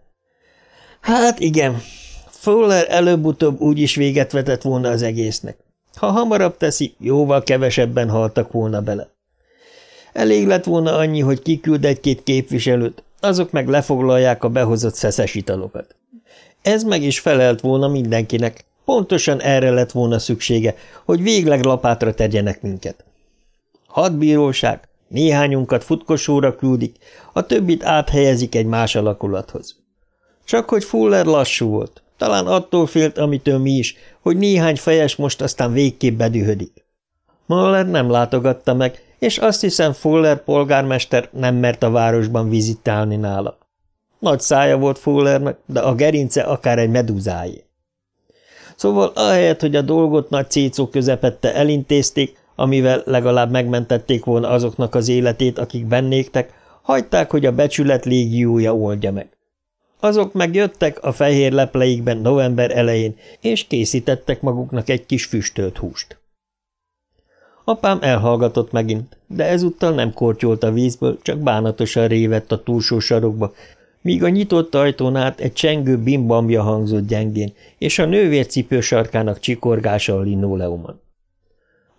Hát igen, Fowler előbb-utóbb úgy is véget vetett volna az egésznek. Ha hamarabb teszi, jóval kevesebben haltak volna bele. Elég lett volna annyi, hogy kiküld egy-két képviselőt, azok meg lefoglalják a behozott szeszes italokat. Ez meg is felelt volna mindenkinek, pontosan erre lett volna szüksége, hogy végleg lapátra tegyenek minket. Hadbíróság, néhányunkat futkosóra küldik, a többit áthelyezik egy más alakulathoz. Csak hogy Fuller lassú volt. Talán attól félt, amitől mi is, hogy néhány fejes most aztán végképp bedühödik. Muller nem látogatta meg, és azt hiszem Fuller polgármester nem mert a városban vizitálni nála. Nagy szája volt Fullernek, de a gerince akár egy medúzájé. Szóval ahelyett, hogy a dolgot nagy cécó közepette elintézték, amivel legalább megmentették volna azoknak az életét, akik bennéktek, hagyták, hogy a becsület légiója oldja meg. Azok megjöttek a fehér lepleikben november elején, és készítettek maguknak egy kis füstölt húst. Apám elhallgatott megint, de ezúttal nem kortyolt a vízből, csak bánatosan révett a túlsó sarokba, míg a nyitott ajtón át egy csengő bimbambja hangzott gyengén, és a nővércipő sarkának csikorgása a linoleumon.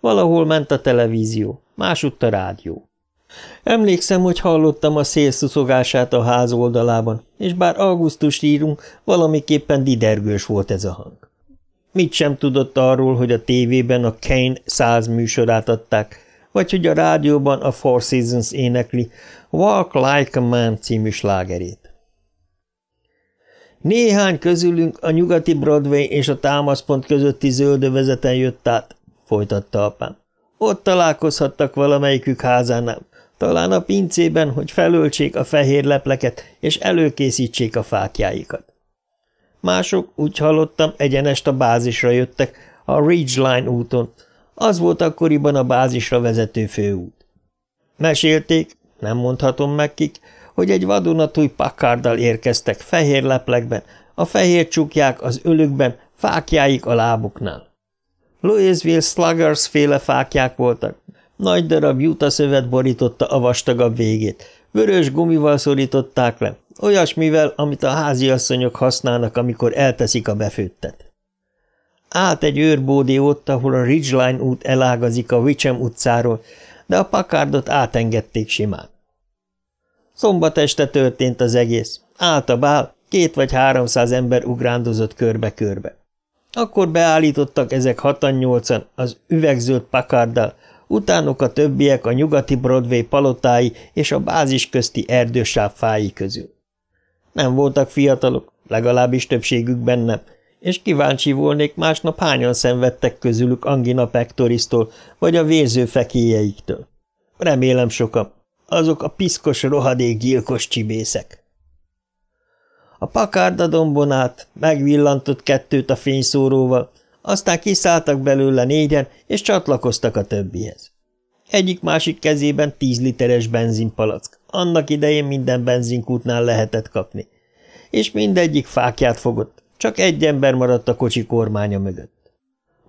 Valahol ment a televízió, másutt a rádió. Emlékszem, hogy hallottam a szélszuszogását a ház oldalában, és bár augusztus írunk, valamiképpen didergős volt ez a hang. Mit sem tudott arról, hogy a tévében a Kane száz műsorát adták, vagy hogy a rádióban a Four Seasons énekli Walk Like a Man című slágerét. Néhány közülünk a nyugati Broadway és a támaszpont közötti zöldövezeten jött át, folytatta apám. Ott találkozhattak valamelyikük házánál, talán a pincében, hogy felöltsék a fehér lepleket, és előkészítsék a fákjáikat. Mások, úgy hallottam, egyenest a bázisra jöttek, a Ridgeline úton. Az volt akkoriban a bázisra vezető főút. Mesélték, nem mondhatom meg kik, hogy egy vadonatúj pakárdal érkeztek fehér leplekben, a fehér csukják az ölükben, fákjáik a lábuknál. Louisville Sluggers féle fákják voltak, nagy darab jutaszövet borította a vastagabb végét, vörös gumival szorították le, olyasmivel, amit a háziasszonyok használnak, amikor elteszik a befőttet. Át egy őrbódi ott, ahol a Ridgeline út elágazik a Wichem utcáról, de a pakárdot átengedték simán. Szombat este történt az egész. Állt a bál, két vagy háromszáz ember ugrándozott körbe-körbe. Akkor beállítottak ezek hatan-nyolcan az üvegzöld pakárdal, utánok a többiek a nyugati Broadway palotái és a bázis közti erdősáv fái közül. Nem voltak fiatalok, legalábbis többségükben nem, és kíváncsi volnék másnap hányan szenvedtek közülük angina pectorisztól vagy a vérző fekéjeiktől. Remélem sokan. Azok a piszkos rohadék gyilkos csibészek. A pakárda dombon át megvillantott kettőt a fényszóróval, aztán kiszálltak belőle négyen, és csatlakoztak a többihez. Egyik-másik kezében tíz literes benzinpalack, annak idején minden benzinkútnál lehetett kapni. És mindegyik fákját fogott, csak egy ember maradt a kocsi kormánya mögött.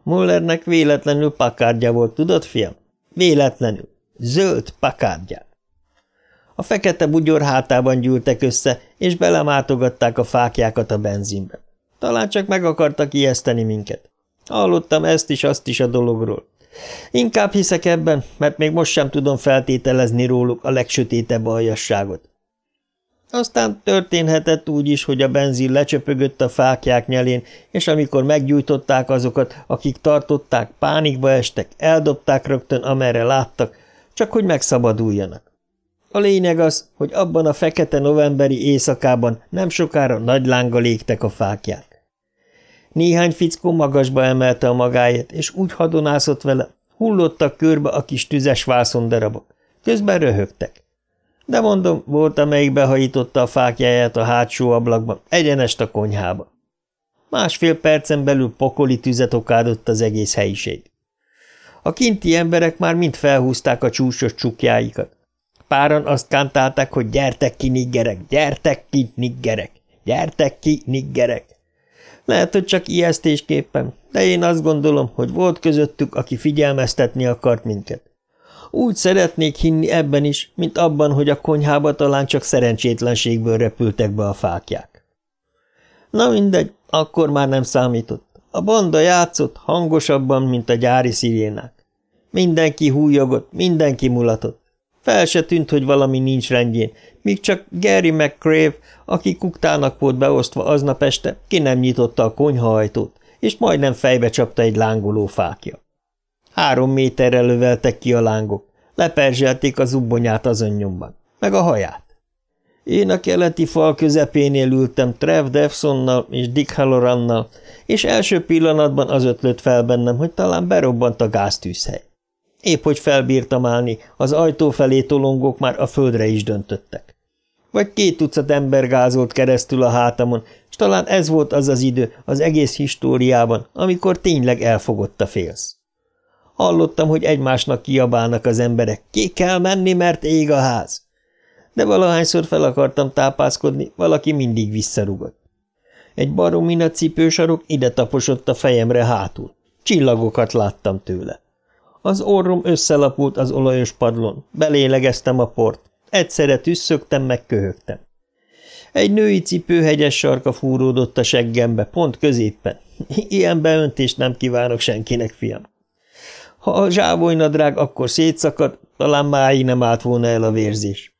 Mullernek véletlenül pakárdja volt, tudod, fiam? Véletlenül. Zöld pakárdja. A fekete bugyor hátában gyűltek össze, és belemátogatták a fákjákat a benzinbe. Talán csak meg akartak ijeszteni minket. Hallottam ezt is, azt is a dologról. Inkább hiszek ebben, mert még most sem tudom feltételezni róluk a legsötétebb aljasságot. Aztán történhetett úgy is, hogy a benzin lecsöpögött a fákják nyelén, és amikor meggyújtották azokat, akik tartották, pánikba estek, eldobták rögtön, amerre láttak, csak hogy megszabaduljanak. A lényeg az, hogy abban a fekete novemberi éjszakában nem sokára nagy lánggal égtek a fákják. Néhány fickó magasba emelte a magáét, és úgy hadonászott vele, hullottak körbe a kis tüzes vászondarabok. Közben röhögtek. De mondom, volt, amelyik behajította a fákjáját a hátsó ablakban, egyenest a konyhába. Másfél percen belül pokoli tüzet okádott az egész helyiség. A kinti emberek már mind felhúzták a csúcsos csukjáikat. Páran azt kántálták, hogy gyertek ki, niggerek, gyertek ki, niggerek, gyertek ki, niggerek. Lehet, hogy csak ijesztésképpen, de én azt gondolom, hogy volt közöttük, aki figyelmeztetni akart minket. Úgy szeretnék hinni ebben is, mint abban, hogy a konyhába talán csak szerencsétlenségből repültek be a fákják. Na mindegy, akkor már nem számított. A banda játszott hangosabban, mint a gyári szirénák. Mindenki hújogott, mindenki mulatott. Fel se tűnt, hogy valami nincs rendjén, míg csak Gary McCrave, aki kuktának volt beosztva aznap este, ki nem nyitotta a konyhaajtót, és majdnem fejbe csapta egy lángoló fákja. Három méterre löveltek ki a lángok, leperzselték az ubbonyát az önnyomban, meg a haját. Én a keleti fal közepénél ültem Trev Devsonnal és Dick Hallorannal, és első pillanatban az ötlött fel bennem, hogy talán berobbant a gáztűzhely. Épp hogy felbírtam állni, az ajtó felé tolongók már a földre is döntöttek. Vagy két tucat ember gázolt keresztül a hátamon, és talán ez volt az az idő az egész históriában, amikor tényleg elfogott a félsz. Hallottam, hogy egymásnak kiabálnak az emberek, ki kell menni, mert ég a ház. De valahányszor fel akartam tápászkodni, valaki mindig visszarugott. Egy baromina cipősarok ide taposott a fejemre hátul. Csillagokat láttam tőle. Az orrom összelapult az olajos padlón, belélegeztem a port, egyszerre tüsszögtem, meg köhögtem. Egy női cipő hegyes sarka fúródott a seggembe, pont középpen. Ilyen beöntést nem kívánok senkinek, fiam. Ha a zsávolynadrág akkor szétszakad, talán máig nem állt volna el a vérzés.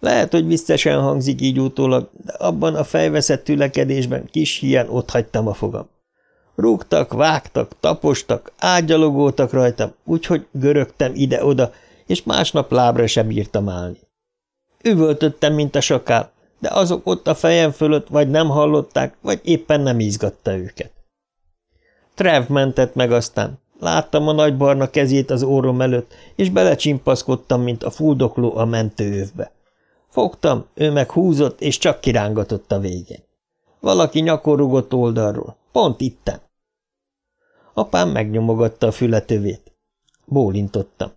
Lehet, hogy visszesen hangzik így utólag, de abban a fejveszett tülekedésben kis hián ott hagytam a fogam. Rúgtak, vágtak, tapostak, ágyalogoltak rajtam, úgyhogy görögtem ide-oda, és másnap lábra sem bírtam állni. Üvöltöttem, mint a sakál, de azok ott a fejem fölött vagy nem hallották, vagy éppen nem izgatta őket. Trev mentett meg aztán. Láttam a nagy barna kezét az órom előtt, és belecsimpaszkodtam, mint a fuldokló a mentőövbe. Fogtam, ő meg húzott, és csak kirángatott a végén. Valaki nyakon rugott oldalról, pont itten. Apám megnyomogatta a fületövét. Bólintottam.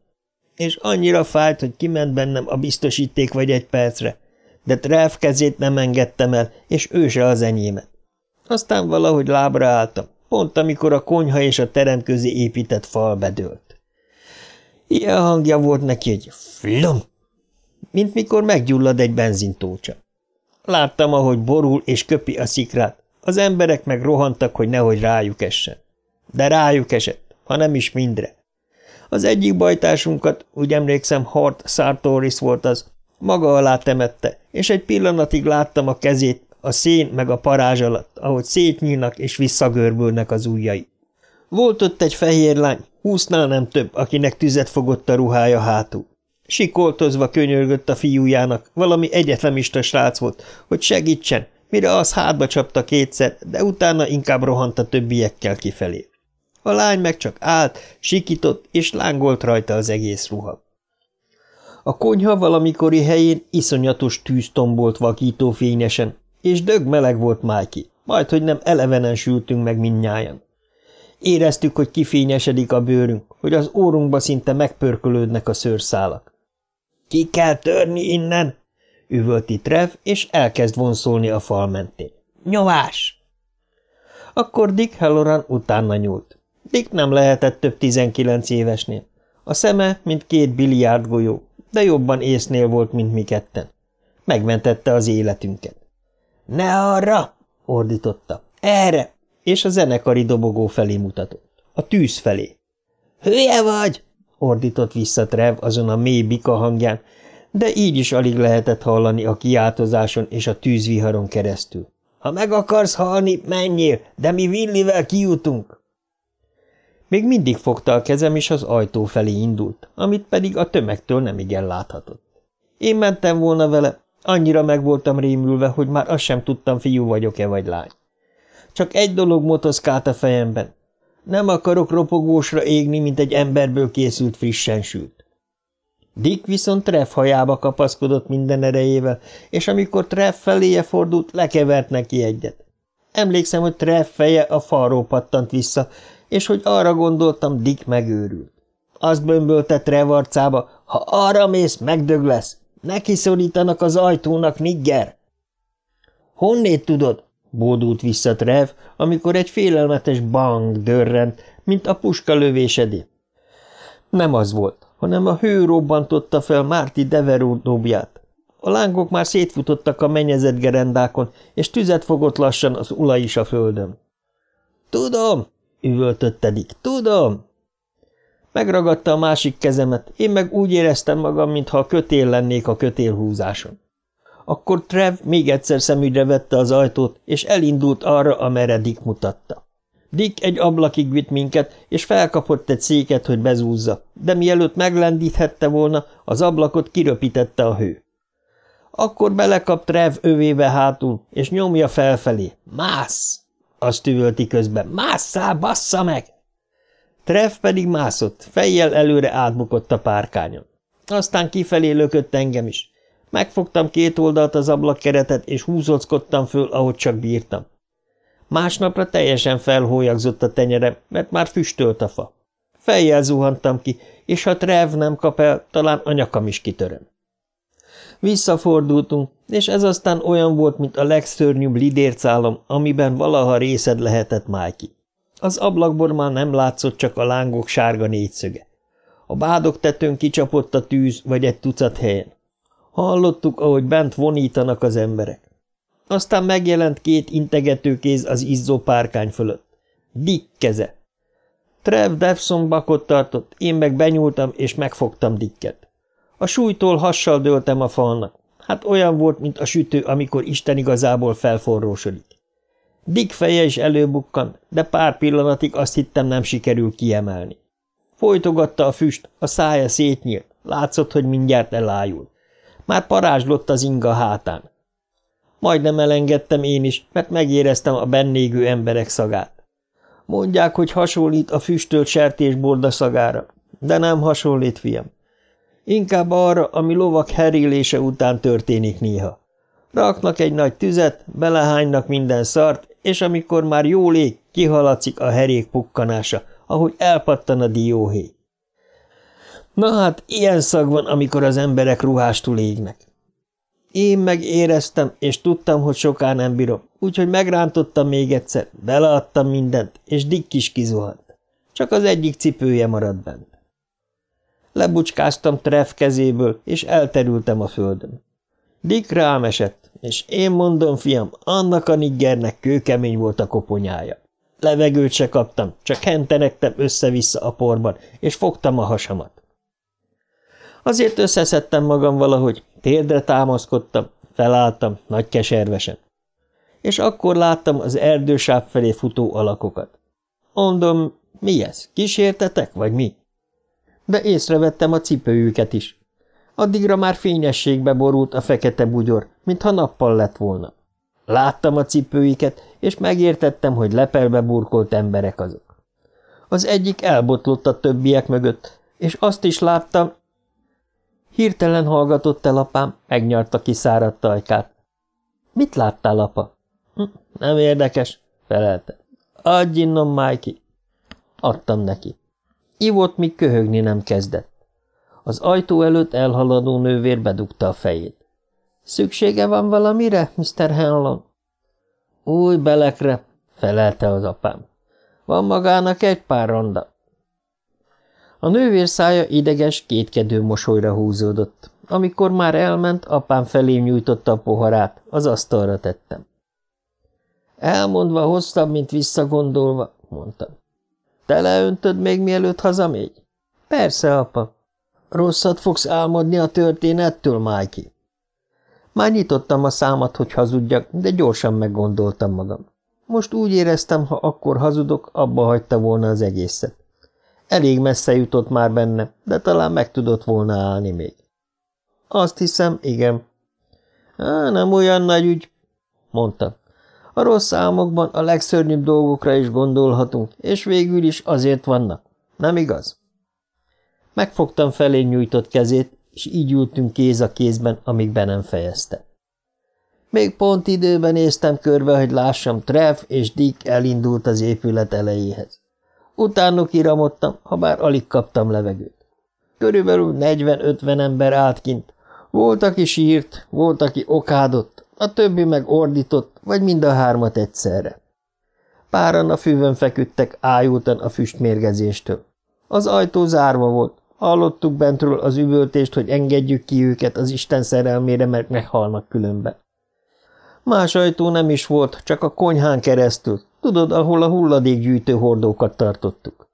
És annyira fájt, hogy kiment bennem a biztosíték vagy egy percre, de Trev kezét nem engedtem el, és ő se az enyémet. Aztán valahogy lábra álltam, pont amikor a konyha és a terem közé épített fal bedőlt. Ilyen hangja volt neki, hogy flum, mint mikor meggyullad egy benzintócsa. Láttam, ahogy borul és köpi a szikrát, az emberek meg rohantak, hogy nehogy rájuk essen. De rájuk esett, ha nem is mindre. Az egyik bajtársunkat, úgy emlékszem, Hart Sartoris volt az, maga alá temette, és egy pillanatig láttam a kezét, a szén meg a parázs alatt, ahogy szétnyílnak és visszagörbülnek az ujjai. Volt ott egy fehér lány, húsznál nem több, akinek tüzet fogott a ruhája hátul. Sikoltozva könyörgött a fiújának, valami egyetlemista srác volt, hogy segítsen, mire az hátba csapta kétszer, de utána inkább rohant a többiekkel kifelé. A lány meg csak állt, sikított, és lángolt rajta az egész ruha. A konyha valamikori helyén iszonyatos tűz tombolt vakító fényesen, és dög meleg volt Májki, majd hogy nem elevenen sültünk meg mindnyájan. Éreztük, hogy kifényesedik a bőrünk, hogy az órunkba szinte megpörkölődnek a szőrszálak. – Ki kell törni innen! – üvölti Trev, és elkezd vonszolni a fal mentén. – Nyomás! Akkor Dick Halloran utána nyúlt. Dick nem lehetett több tizenkilenc évesnél. A szeme, mint két biliárdgolyó, de jobban észnél volt, mint mi ketten. Megmentette az életünket. – Ne arra! – ordította. – Erre! És a zenekari dobogó felé mutatott. A tűz felé. – Hülye vagy! – ordított vissza Trev azon a mély bika hangján, de így is alig lehetett hallani a kiáltozáson és a tűzviharon keresztül. – Ha meg akarsz halni, menjél, de mi Villivel kijutunk! Még mindig fogta a kezem, és az ajtó felé indult, amit pedig a tömegtől nem igen láthatott. Én mentem volna vele, annyira meg voltam rémülve, hogy már azt sem tudtam, fiú vagyok-e vagy lány. Csak egy dolog motoszkált a fejemben. Nem akarok ropogósra égni, mint egy emberből készült frissen sült. Dick viszont Treff hajába kapaszkodott minden erejével, és amikor Treff feléje fordult, lekevert neki egyet. Emlékszem, hogy Treff feje a falról pattant vissza, és hogy arra gondoltam, Dick megőrült. Azt bömbölte Trevarcába, ha arra mész, megdög lesz. Neki szorítanak az ajtónak, nigger! Honnét tudod? bódult vissza Trev, amikor egy félelmetes bang dörrent, mint a puska lövésedé. Nem az volt, hanem a hő robbantotta fel Márti Deveró dobját. A lángok már szétfutottak a mennyezett gerendákon, és tüzet fogott lassan az ula is a földön. – Tudom, üvöltöttedik. Tudom! Megragadta a másik kezemet, én meg úgy éreztem magam, mintha a kötél lennék a kötélhúzáson. Akkor Trev még egyszer szemügyre vette az ajtót, és elindult arra, amerre Dick mutatta. Dick egy ablakig vitt minket, és felkapott egy széket, hogy bezúzza, de mielőtt meglendíthette volna, az ablakot kiröpítette a hő. Akkor belekap Trev övébe hátul, és nyomja felfelé. Mász! Azt üvölti közben. Másszál, bassza meg! Trev pedig mászott, fejjel előre átbukott a párkányon. Aztán kifelé lökött engem is. Megfogtam két oldalt az ablakkeretet, és húzockodtam föl, ahogy csak bírtam. Másnapra teljesen felhólyagzott a tenyerem, mert már füstölt a fa. Fejjel zuhantam ki, és ha Trev nem kap el, talán a nyakam is kitöröm. Visszafordultunk, és ez aztán olyan volt, mint a legszörnyűbb lidércálom, amiben valaha részed lehetett Májki. Az ablakból már nem látszott csak a lángok sárga négyszöge. A bádok tetőn kicsapott a tűz, vagy egy tucat helyen. Hallottuk, ahogy bent vonítanak az emberek. Aztán megjelent két integető kéz az izzó párkány fölött. Dick keze. Trev Devson bakot tartott, én meg benyúltam, és megfogtam Dicket. A súlytól hassal dőltem a falnak. Hát olyan volt, mint a sütő, amikor Isten igazából felforrósodik. Dick feje is előbukkan, de pár pillanatig azt hittem nem sikerül kiemelni. Folytogatta a füst, a szája szétnyílt, látszott, hogy mindjárt elájul. Már parázslott az inga hátán. Majdnem elengedtem én is, mert megéreztem a bennégő emberek szagát. Mondják, hogy hasonlít a füstölt sertésborda szagára, de nem hasonlít, fiam. Inkább arra, ami lovak herélése után történik néha. Raknak egy nagy tüzet, belehánynak minden szart, és amikor már jól ég, kihaladszik a herék pukkanása, ahogy elpattan a dióhéj. Na hát, ilyen szag van, amikor az emberek ruhástul égnek. Én meg éreztem, és tudtam, hogy soká nem bírom, úgyhogy megrántottam még egyszer, beleadtam mindent, és Dick is kizuhant. Csak az egyik cipője maradt bent. Lebucskáztam Treff kezéből, és elterültem a földön. Dick rám esett, és én mondom, fiam, annak a niggernek kőkemény volt a koponyája. Levegőt se kaptam, csak hentenektem össze-vissza a porban, és fogtam a hasamat. Azért összeszedtem magam valahogy, térdre támaszkodtam, felálltam, nagy keservesen. És akkor láttam az erdősáv felé futó alakokat. Mondom, mi ez, kísértetek, vagy mi? De észrevettem a cipőjüket is. Addigra már fényességbe borult a fekete bugyor, mintha nappal lett volna. Láttam a cipőiket, és megértettem, hogy lepelbe burkolt emberek azok. Az egyik elbotlott a többiek mögött, és azt is láttam, Hirtelen hallgatott el apám, megnyarta kiszáradt ajkát. – Mit láttál, apa? Hm, – Nem érdekes, felelte. – Adj innom, Mikey! Adtam neki. Ivott, míg köhögni nem kezdett. Az ajtó előtt elhaladó nővér bedugta a fejét. – Szüksége van valamire, Mr. Hanlon? – Új belekre, felelte az apám. – Van magának egy pár ronda. A nővér szája ideges, kétkedő mosolyra húzódott. Amikor már elment, apám felé nyújtotta a poharát, az asztalra tettem. Elmondva hosszabb, mint visszagondolva, mondtam. Te leöntöd még mielőtt hazamégy? Persze, apa. Rosszat fogsz álmodni a történettől, Mikey. Már nyitottam a számat, hogy hazudjak, de gyorsan meggondoltam magam. Most úgy éreztem, ha akkor hazudok, abba hagyta volna az egészet. Elég messze jutott már benne, de talán meg tudott volna állni még. Azt hiszem, igen. Á, nem olyan nagy ügy, mondta. A rossz álmokban a legszörnyűbb dolgokra is gondolhatunk, és végül is azért vannak. Nem igaz? Megfogtam felé nyújtott kezét, és így ültünk kéz a kézben, amíg be nem fejezte. Még pont időben néztem körbe, hogy lássam, Trev és Dick elindult az épület elejéhez. Utánuk iramodtam, ha bár alig kaptam levegőt. Körülbelül 40-50 ember állt kint. Volt, aki sírt, volt, aki okádott, a többi meg ordított, vagy mind a hármat egyszerre. Páran a füvön feküdtek ájultan a füstmérgezéstől. Az ajtó zárva volt, hallottuk bentről az üvöltést, hogy engedjük ki őket az Isten szerelmére, mert meghalnak különben. Más ajtó nem is volt, csak a konyhán keresztül, tudod, ahol a hulladékgyűjtő hordókat tartottuk.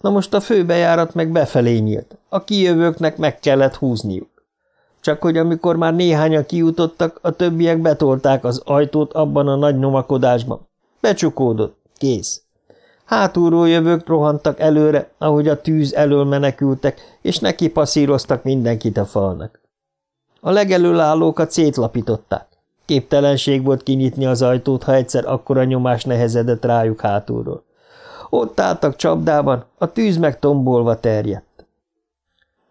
Na most a főbejárat meg befelé nyílt, a kijövőknek meg kellett húzniuk. Csak hogy amikor már néhányan kijutottak, a többiek betolták az ajtót abban a nagy nyomakodásban. Becsukódott, kész. Hátulról jövők rohantak előre, ahogy a tűz elől menekültek, és neki passzíroztak mindenkit a falnak. A legelőlállókat szétlapították. Képtelenség volt kinyitni az ajtót, ha egyszer akkora nyomás nehezedett rájuk hátulról. Ott álltak csapdában, a tűz meg tombolva terjedt.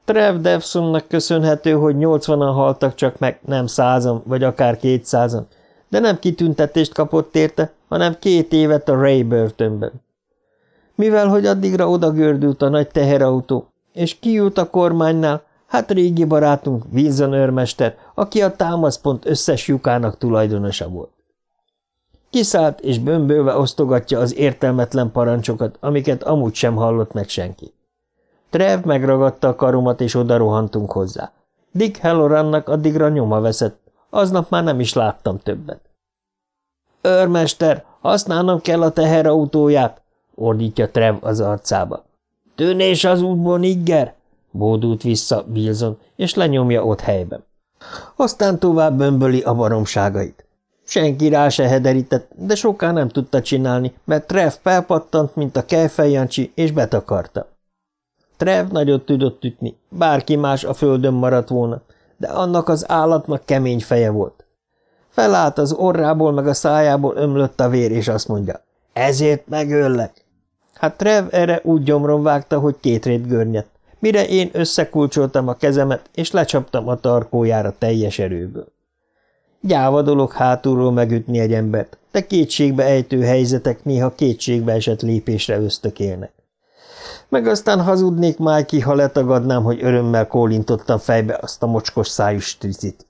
Trev Devsonnak köszönhető, hogy nyolcvanan haltak csak meg, nem százan, vagy akár kétszázan, de nem kitüntetést kapott érte, hanem két évet a Ray börtönben. Mivel, hogy addigra oda gördült a nagy teherautó, és kiült a kormánynál, hát régi barátunk, Wilson őrmester, aki a támaszpont összes lyukának tulajdonosa volt. Kiszállt és bömbölve osztogatja az értelmetlen parancsokat, amiket amúgy sem hallott meg senki. Trev megragadta a karomat, és oda rohantunk hozzá. Dick Hallorannak addigra nyoma veszett, aznap már nem is láttam többet. Őrmester, használnom kell a teherautóját, ordítja Trev az arcába. Tűnés az útból, nigger! bódult vissza Wilson, és lenyomja ott helyben. Aztán tovább bömböli a baromságait. Senki rá se hederített, de soká nem tudta csinálni, mert Trev felpattant, mint a kejfejjancsi, és betakarta. Trev nagyot tudott ütni, bárki más a földön maradt volna, de annak az állatnak kemény feje volt. Felállt az orrából meg a szájából ömlött a vér, és azt mondja, ezért megöllek. Hát Trev erre úgy gyomron vágta, hogy két rét görnyett, mire én összekulcsoltam a kezemet, és lecsaptam a tarkójára teljes erőből. Gyáva dolog hátulról megütni egy embert, de kétségbe ejtő helyzetek néha kétségbe esett lépésre ösztökélnek. Meg aztán hazudnék Májki, ha letagadnám, hogy örömmel kólintottam fejbe azt a mocskos szájú stricit.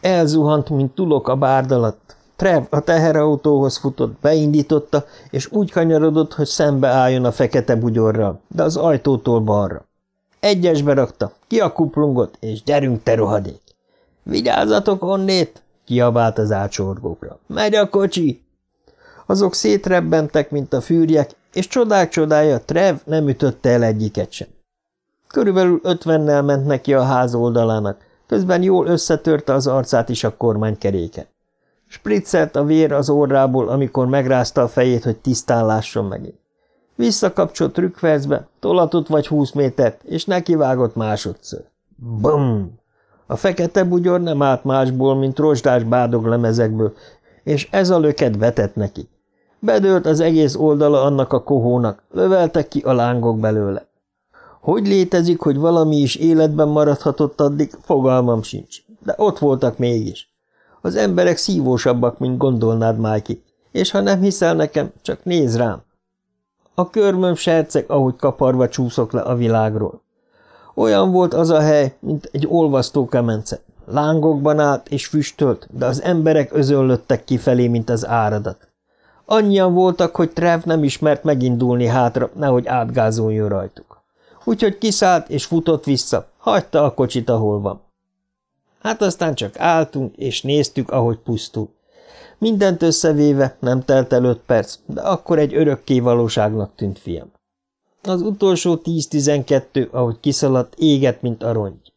Elzuhant, mint tulok a bárd alatt. Trev a teherautóhoz futott, beindította, és úgy kanyarodott, hogy szembe álljon a fekete bugyorral, de az ajtótól balra. Egyesbe rakta, ki a kuplungot, és gyerünk, te rohadék! Vigyázzatok onnét! kiabált az ácsorgókra. Megy a kocsi! Azok szétrebbentek, mint a fűrjek, és csodák csodája, Trev nem ütötte el egyiket sem. Körülbelül ötvennel ment neki a ház oldalának, közben jól összetörte az arcát is a kormánykeréken. Spritzelt a vér az orrából, amikor megrázta a fejét, hogy tisztán lásson megint. Visszakapcsolt trükkvercbe, tolatott vagy húsz métert, és nekivágott másodszor. Bum! A fekete bugyor nem állt másból, mint rozsdás bádoglemezekből, és ez a löket vetett neki. Bedőlt az egész oldala annak a kohónak, löveltek ki a lángok belőle. Hogy létezik, hogy valami is életben maradhatott addig, fogalmam sincs, de ott voltak mégis. Az emberek szívósabbak, mint gondolnád, Májki, és ha nem hiszel nekem, csak néz rám. A körmöm serceg, ahogy kaparva csúszok le a világról. Olyan volt az a hely, mint egy olvasztó kemence. Lángokban állt és füstölt, de az emberek özöllöttek kifelé, mint az áradat. Annyian voltak, hogy Trev nem ismert megindulni hátra, nehogy átgázoljon rajtuk. Úgyhogy kiszállt és futott vissza, hagyta a kocsit, ahol van. Hát aztán csak álltunk, és néztük, ahogy pusztul. Mindent összevéve nem telt el öt perc, de akkor egy örökké valóságnak tűnt fiam. Az utolsó tíz-tizenkettő, ahogy kiszaladt, éget, mint a rongy.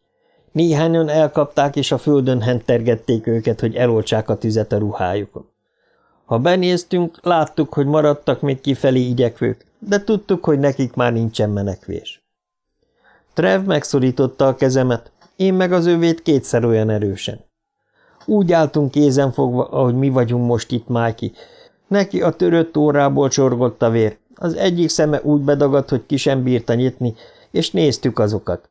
Néhányan elkapták, és a földön hentergették őket, hogy eloltsák a tüzet a ruhájukon. Ha benéztünk, láttuk, hogy maradtak még kifelé igyekvők, de tudtuk, hogy nekik már nincsen menekvés. Trev megszorította a kezemet, én meg az övét kétszer olyan erősen. Úgy álltunk kézen fogva, ahogy mi vagyunk most itt, Májki. Neki a törött órából csorgott a vér, az egyik szeme úgy bedagadt, hogy ki sem bírta nyitni, és néztük azokat.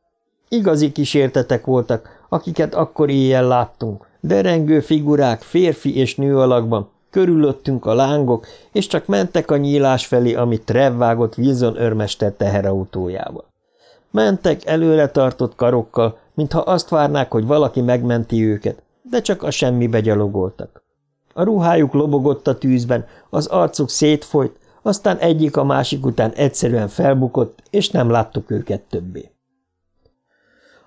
Igazi kísértetek voltak, akiket akkor éjjel láttunk, derengő figurák férfi és nő alakban, körülöttünk a lángok, és csak mentek a nyílás felé, amit Trev vágott Wilson örmester teherautójával. Mentek előre tartott karokkal, mintha azt várnák, hogy valaki megmenti őket, de csak a semmibe gyalogoltak. A ruhájuk lobogott a tűzben, az arcuk szétfolyt, aztán egyik a másik után egyszerűen felbukott, és nem láttuk őket többé.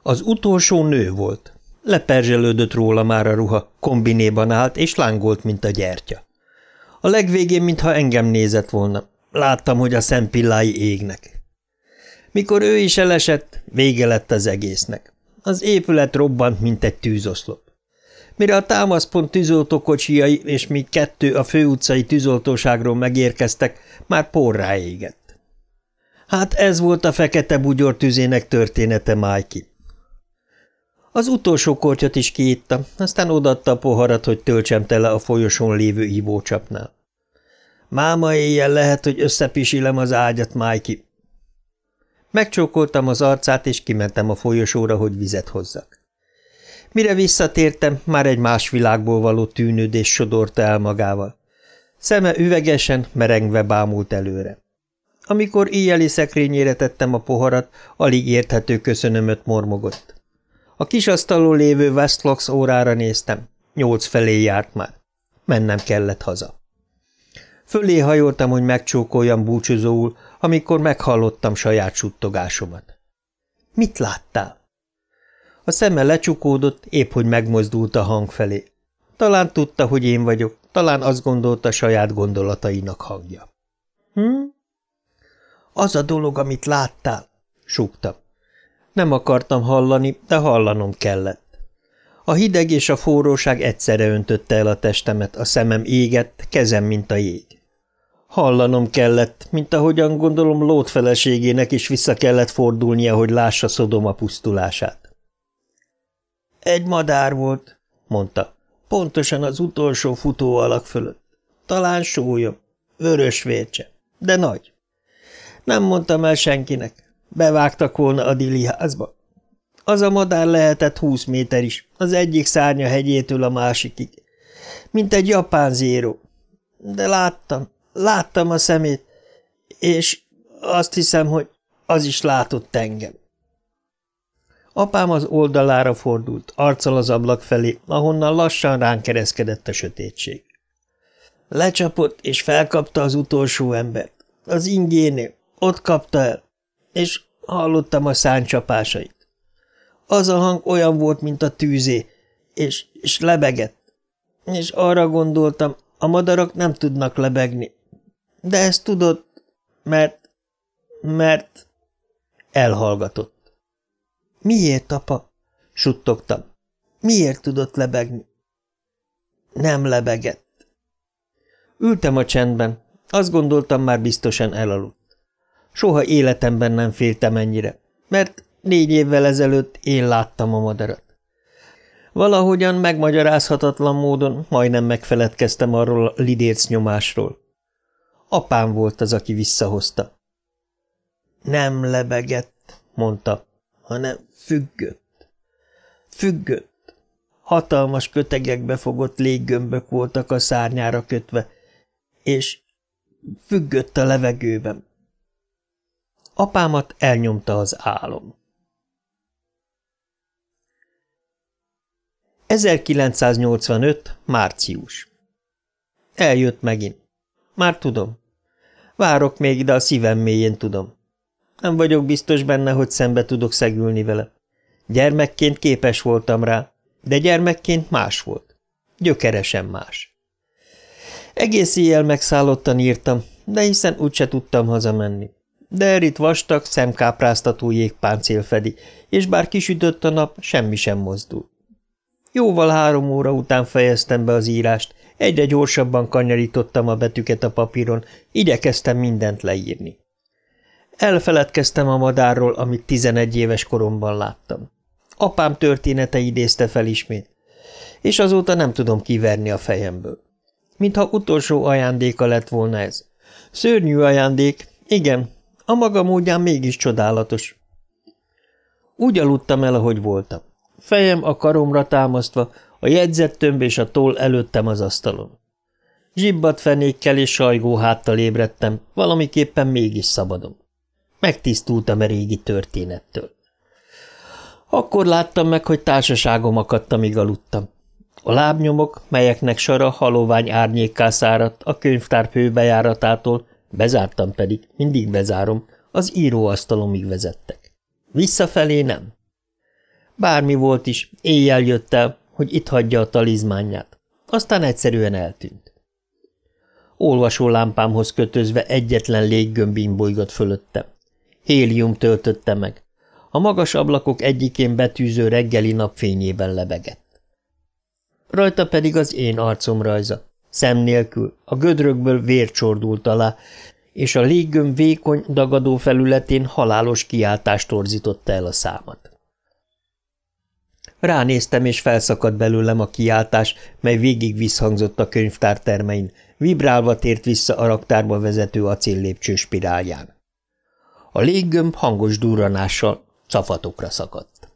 Az utolsó nő volt. Leperzselődött róla már a ruha, kombinéban állt, és lángolt, mint a gyertya. A legvégén, mintha engem nézett volna. Láttam, hogy a szempillái égnek. Mikor ő is elesett, vége lett az egésznek. Az épület robbant, mint egy tűzoszlop. Mire a támaszpont tűzoltókocsijai és mi kettő a főutcai tűzoltóságról megérkeztek, már porrá égett. Hát ez volt a fekete bugyor tüzének története, Májki. Az utolsó kortyot is kiitta, aztán odaadta a poharat, hogy töltsem tele a folyosón lévő ivócsapnál. Máma éjjel lehet, hogy összepisilem az ágyat, Májki. Megcsókoltam az arcát, és kimentem a folyosóra, hogy vizet hozzak. Mire visszatértem, már egy más világból való tűnődés sodorta el magával. Szeme üvegesen, merengve bámult előre. Amikor éjjeli szekrényére tettem a poharat, alig érthető köszönömöt mormogott. A kis asztalon lévő Westlox órára néztem. Nyolc felé járt már. Mennem kellett haza. Fölé hajoltam, hogy megcsókoljam búcsúzóul, amikor meghallottam saját suttogásomat. – Mit láttál? A szeme lecsukódott, épp hogy megmozdult a hang felé. Talán tudta, hogy én vagyok, talán azt gondolta saját gondolatainak hangja. – Hm? – Az a dolog, amit láttál – súgtam. Nem akartam hallani, de hallanom kellett. A hideg és a forróság egyszerre öntötte el a testemet, a szemem égett, kezem, mint a jég. Hallanom kellett, mint ahogyan gondolom Lót feleségének is vissza kellett fordulnia, hogy lássa Szodoma pusztulását. Egy madár volt, mondta, pontosan az utolsó futó alak fölött. Talán sólyom, vörös vércse, de nagy. Nem mondtam el senkinek, Bevágtak volna a dili házba. Az a madár lehetett húsz méter is, az egyik szárnya hegyétől a másikig. Mint egy japán zéró. De láttam, láttam a szemét, és azt hiszem, hogy az is látott engem. Apám az oldalára fordult, arccal az ablak felé, ahonnan lassan ránk kereszkedett a sötétség. Lecsapott, és felkapta az utolsó embert. Az ingénél. Ott kapta el és hallottam a száncsapásait. Az a hang olyan volt, mint a tűzé, és, és lebegett. És arra gondoltam, a madarak nem tudnak lebegni. De ezt tudod, mert... mert... Elhallgatott. Miért, apa? Suttogtam. Miért tudott lebegni? Nem lebegett. Ültem a csendben. Azt gondoltam, már biztosan elaludt. Soha életemben nem féltem ennyire, mert négy évvel ezelőtt én láttam a madarat. Valahogyan megmagyarázhatatlan módon majdnem megfeledkeztem arról a lidérc nyomásról. Apám volt az, aki visszahozta. Nem lebegett, mondta, hanem függött. Függött. Hatalmas kötegekbe fogott léggömbök voltak a szárnyára kötve, és függött a levegőben. Apámat elnyomta az álom. 1985. március. Eljött megint. Már tudom. Várok még, de a szívem mélyén tudom. Nem vagyok biztos benne, hogy szembe tudok szegülni vele. Gyermekként képes voltam rá, de gyermekként más volt. Gyökeresen más. Egész éjjel megszállottan írtam, de hiszen úgyse tudtam hazamenni. Derit vastag, szemkápráztató jégpáncél fedi, és bár kisütött a nap, semmi sem mozdul. Jóval három óra után fejeztem be az írást, egyre gyorsabban kanyarítottam a betűket a papíron, igyekeztem mindent leírni. Elfeledkeztem a madárról, amit tizenegy éves koromban láttam. Apám története idézte fel ismét, és azóta nem tudom kiverni a fejemből. Mintha utolsó ajándéka lett volna ez. Szörnyű ajándék, igen, a maga módján mégis csodálatos. Úgy aludtam el, ahogy voltam. Fejem a karomra támasztva, a jegyzettömb és a toll előttem az asztalon. Zsibbat fenékkel és sajgó háttal ébredtem, valamiképpen mégis szabadom. Megtisztultam a régi történettől. Akkor láttam meg, hogy társaságom akadt, amíg aludtam. A lábnyomok, melyeknek sara halovány árnyékká száradt a könyvtár főbejáratától, Bezártam pedig, mindig bezárom, az íróasztalomig vezettek. Visszafelé nem. Bármi volt is, éjjel jött el, hogy itt hagyja a talizmányát. Aztán egyszerűen eltűnt. Olvasó lámpámhoz kötözve egyetlen léggömb imbolygott fölöttem. Hélium töltötte meg. A magas ablakok egyikén betűző reggeli napfényében lebegett. Rajta pedig az én arcom rajza, Szem nélkül, a gödrökből vér csordult alá, és a léggömb vékony, dagadó felületén halálos kiáltást torzította el a számat. Ránéztem, és felszakadt belőlem a kiáltás, mely végig visszhangzott a könyvtár termein, vibrálva tért vissza a raktárba vezető acéllépcső spirálján. A léggömb hangos durranással cafatokra szakadt.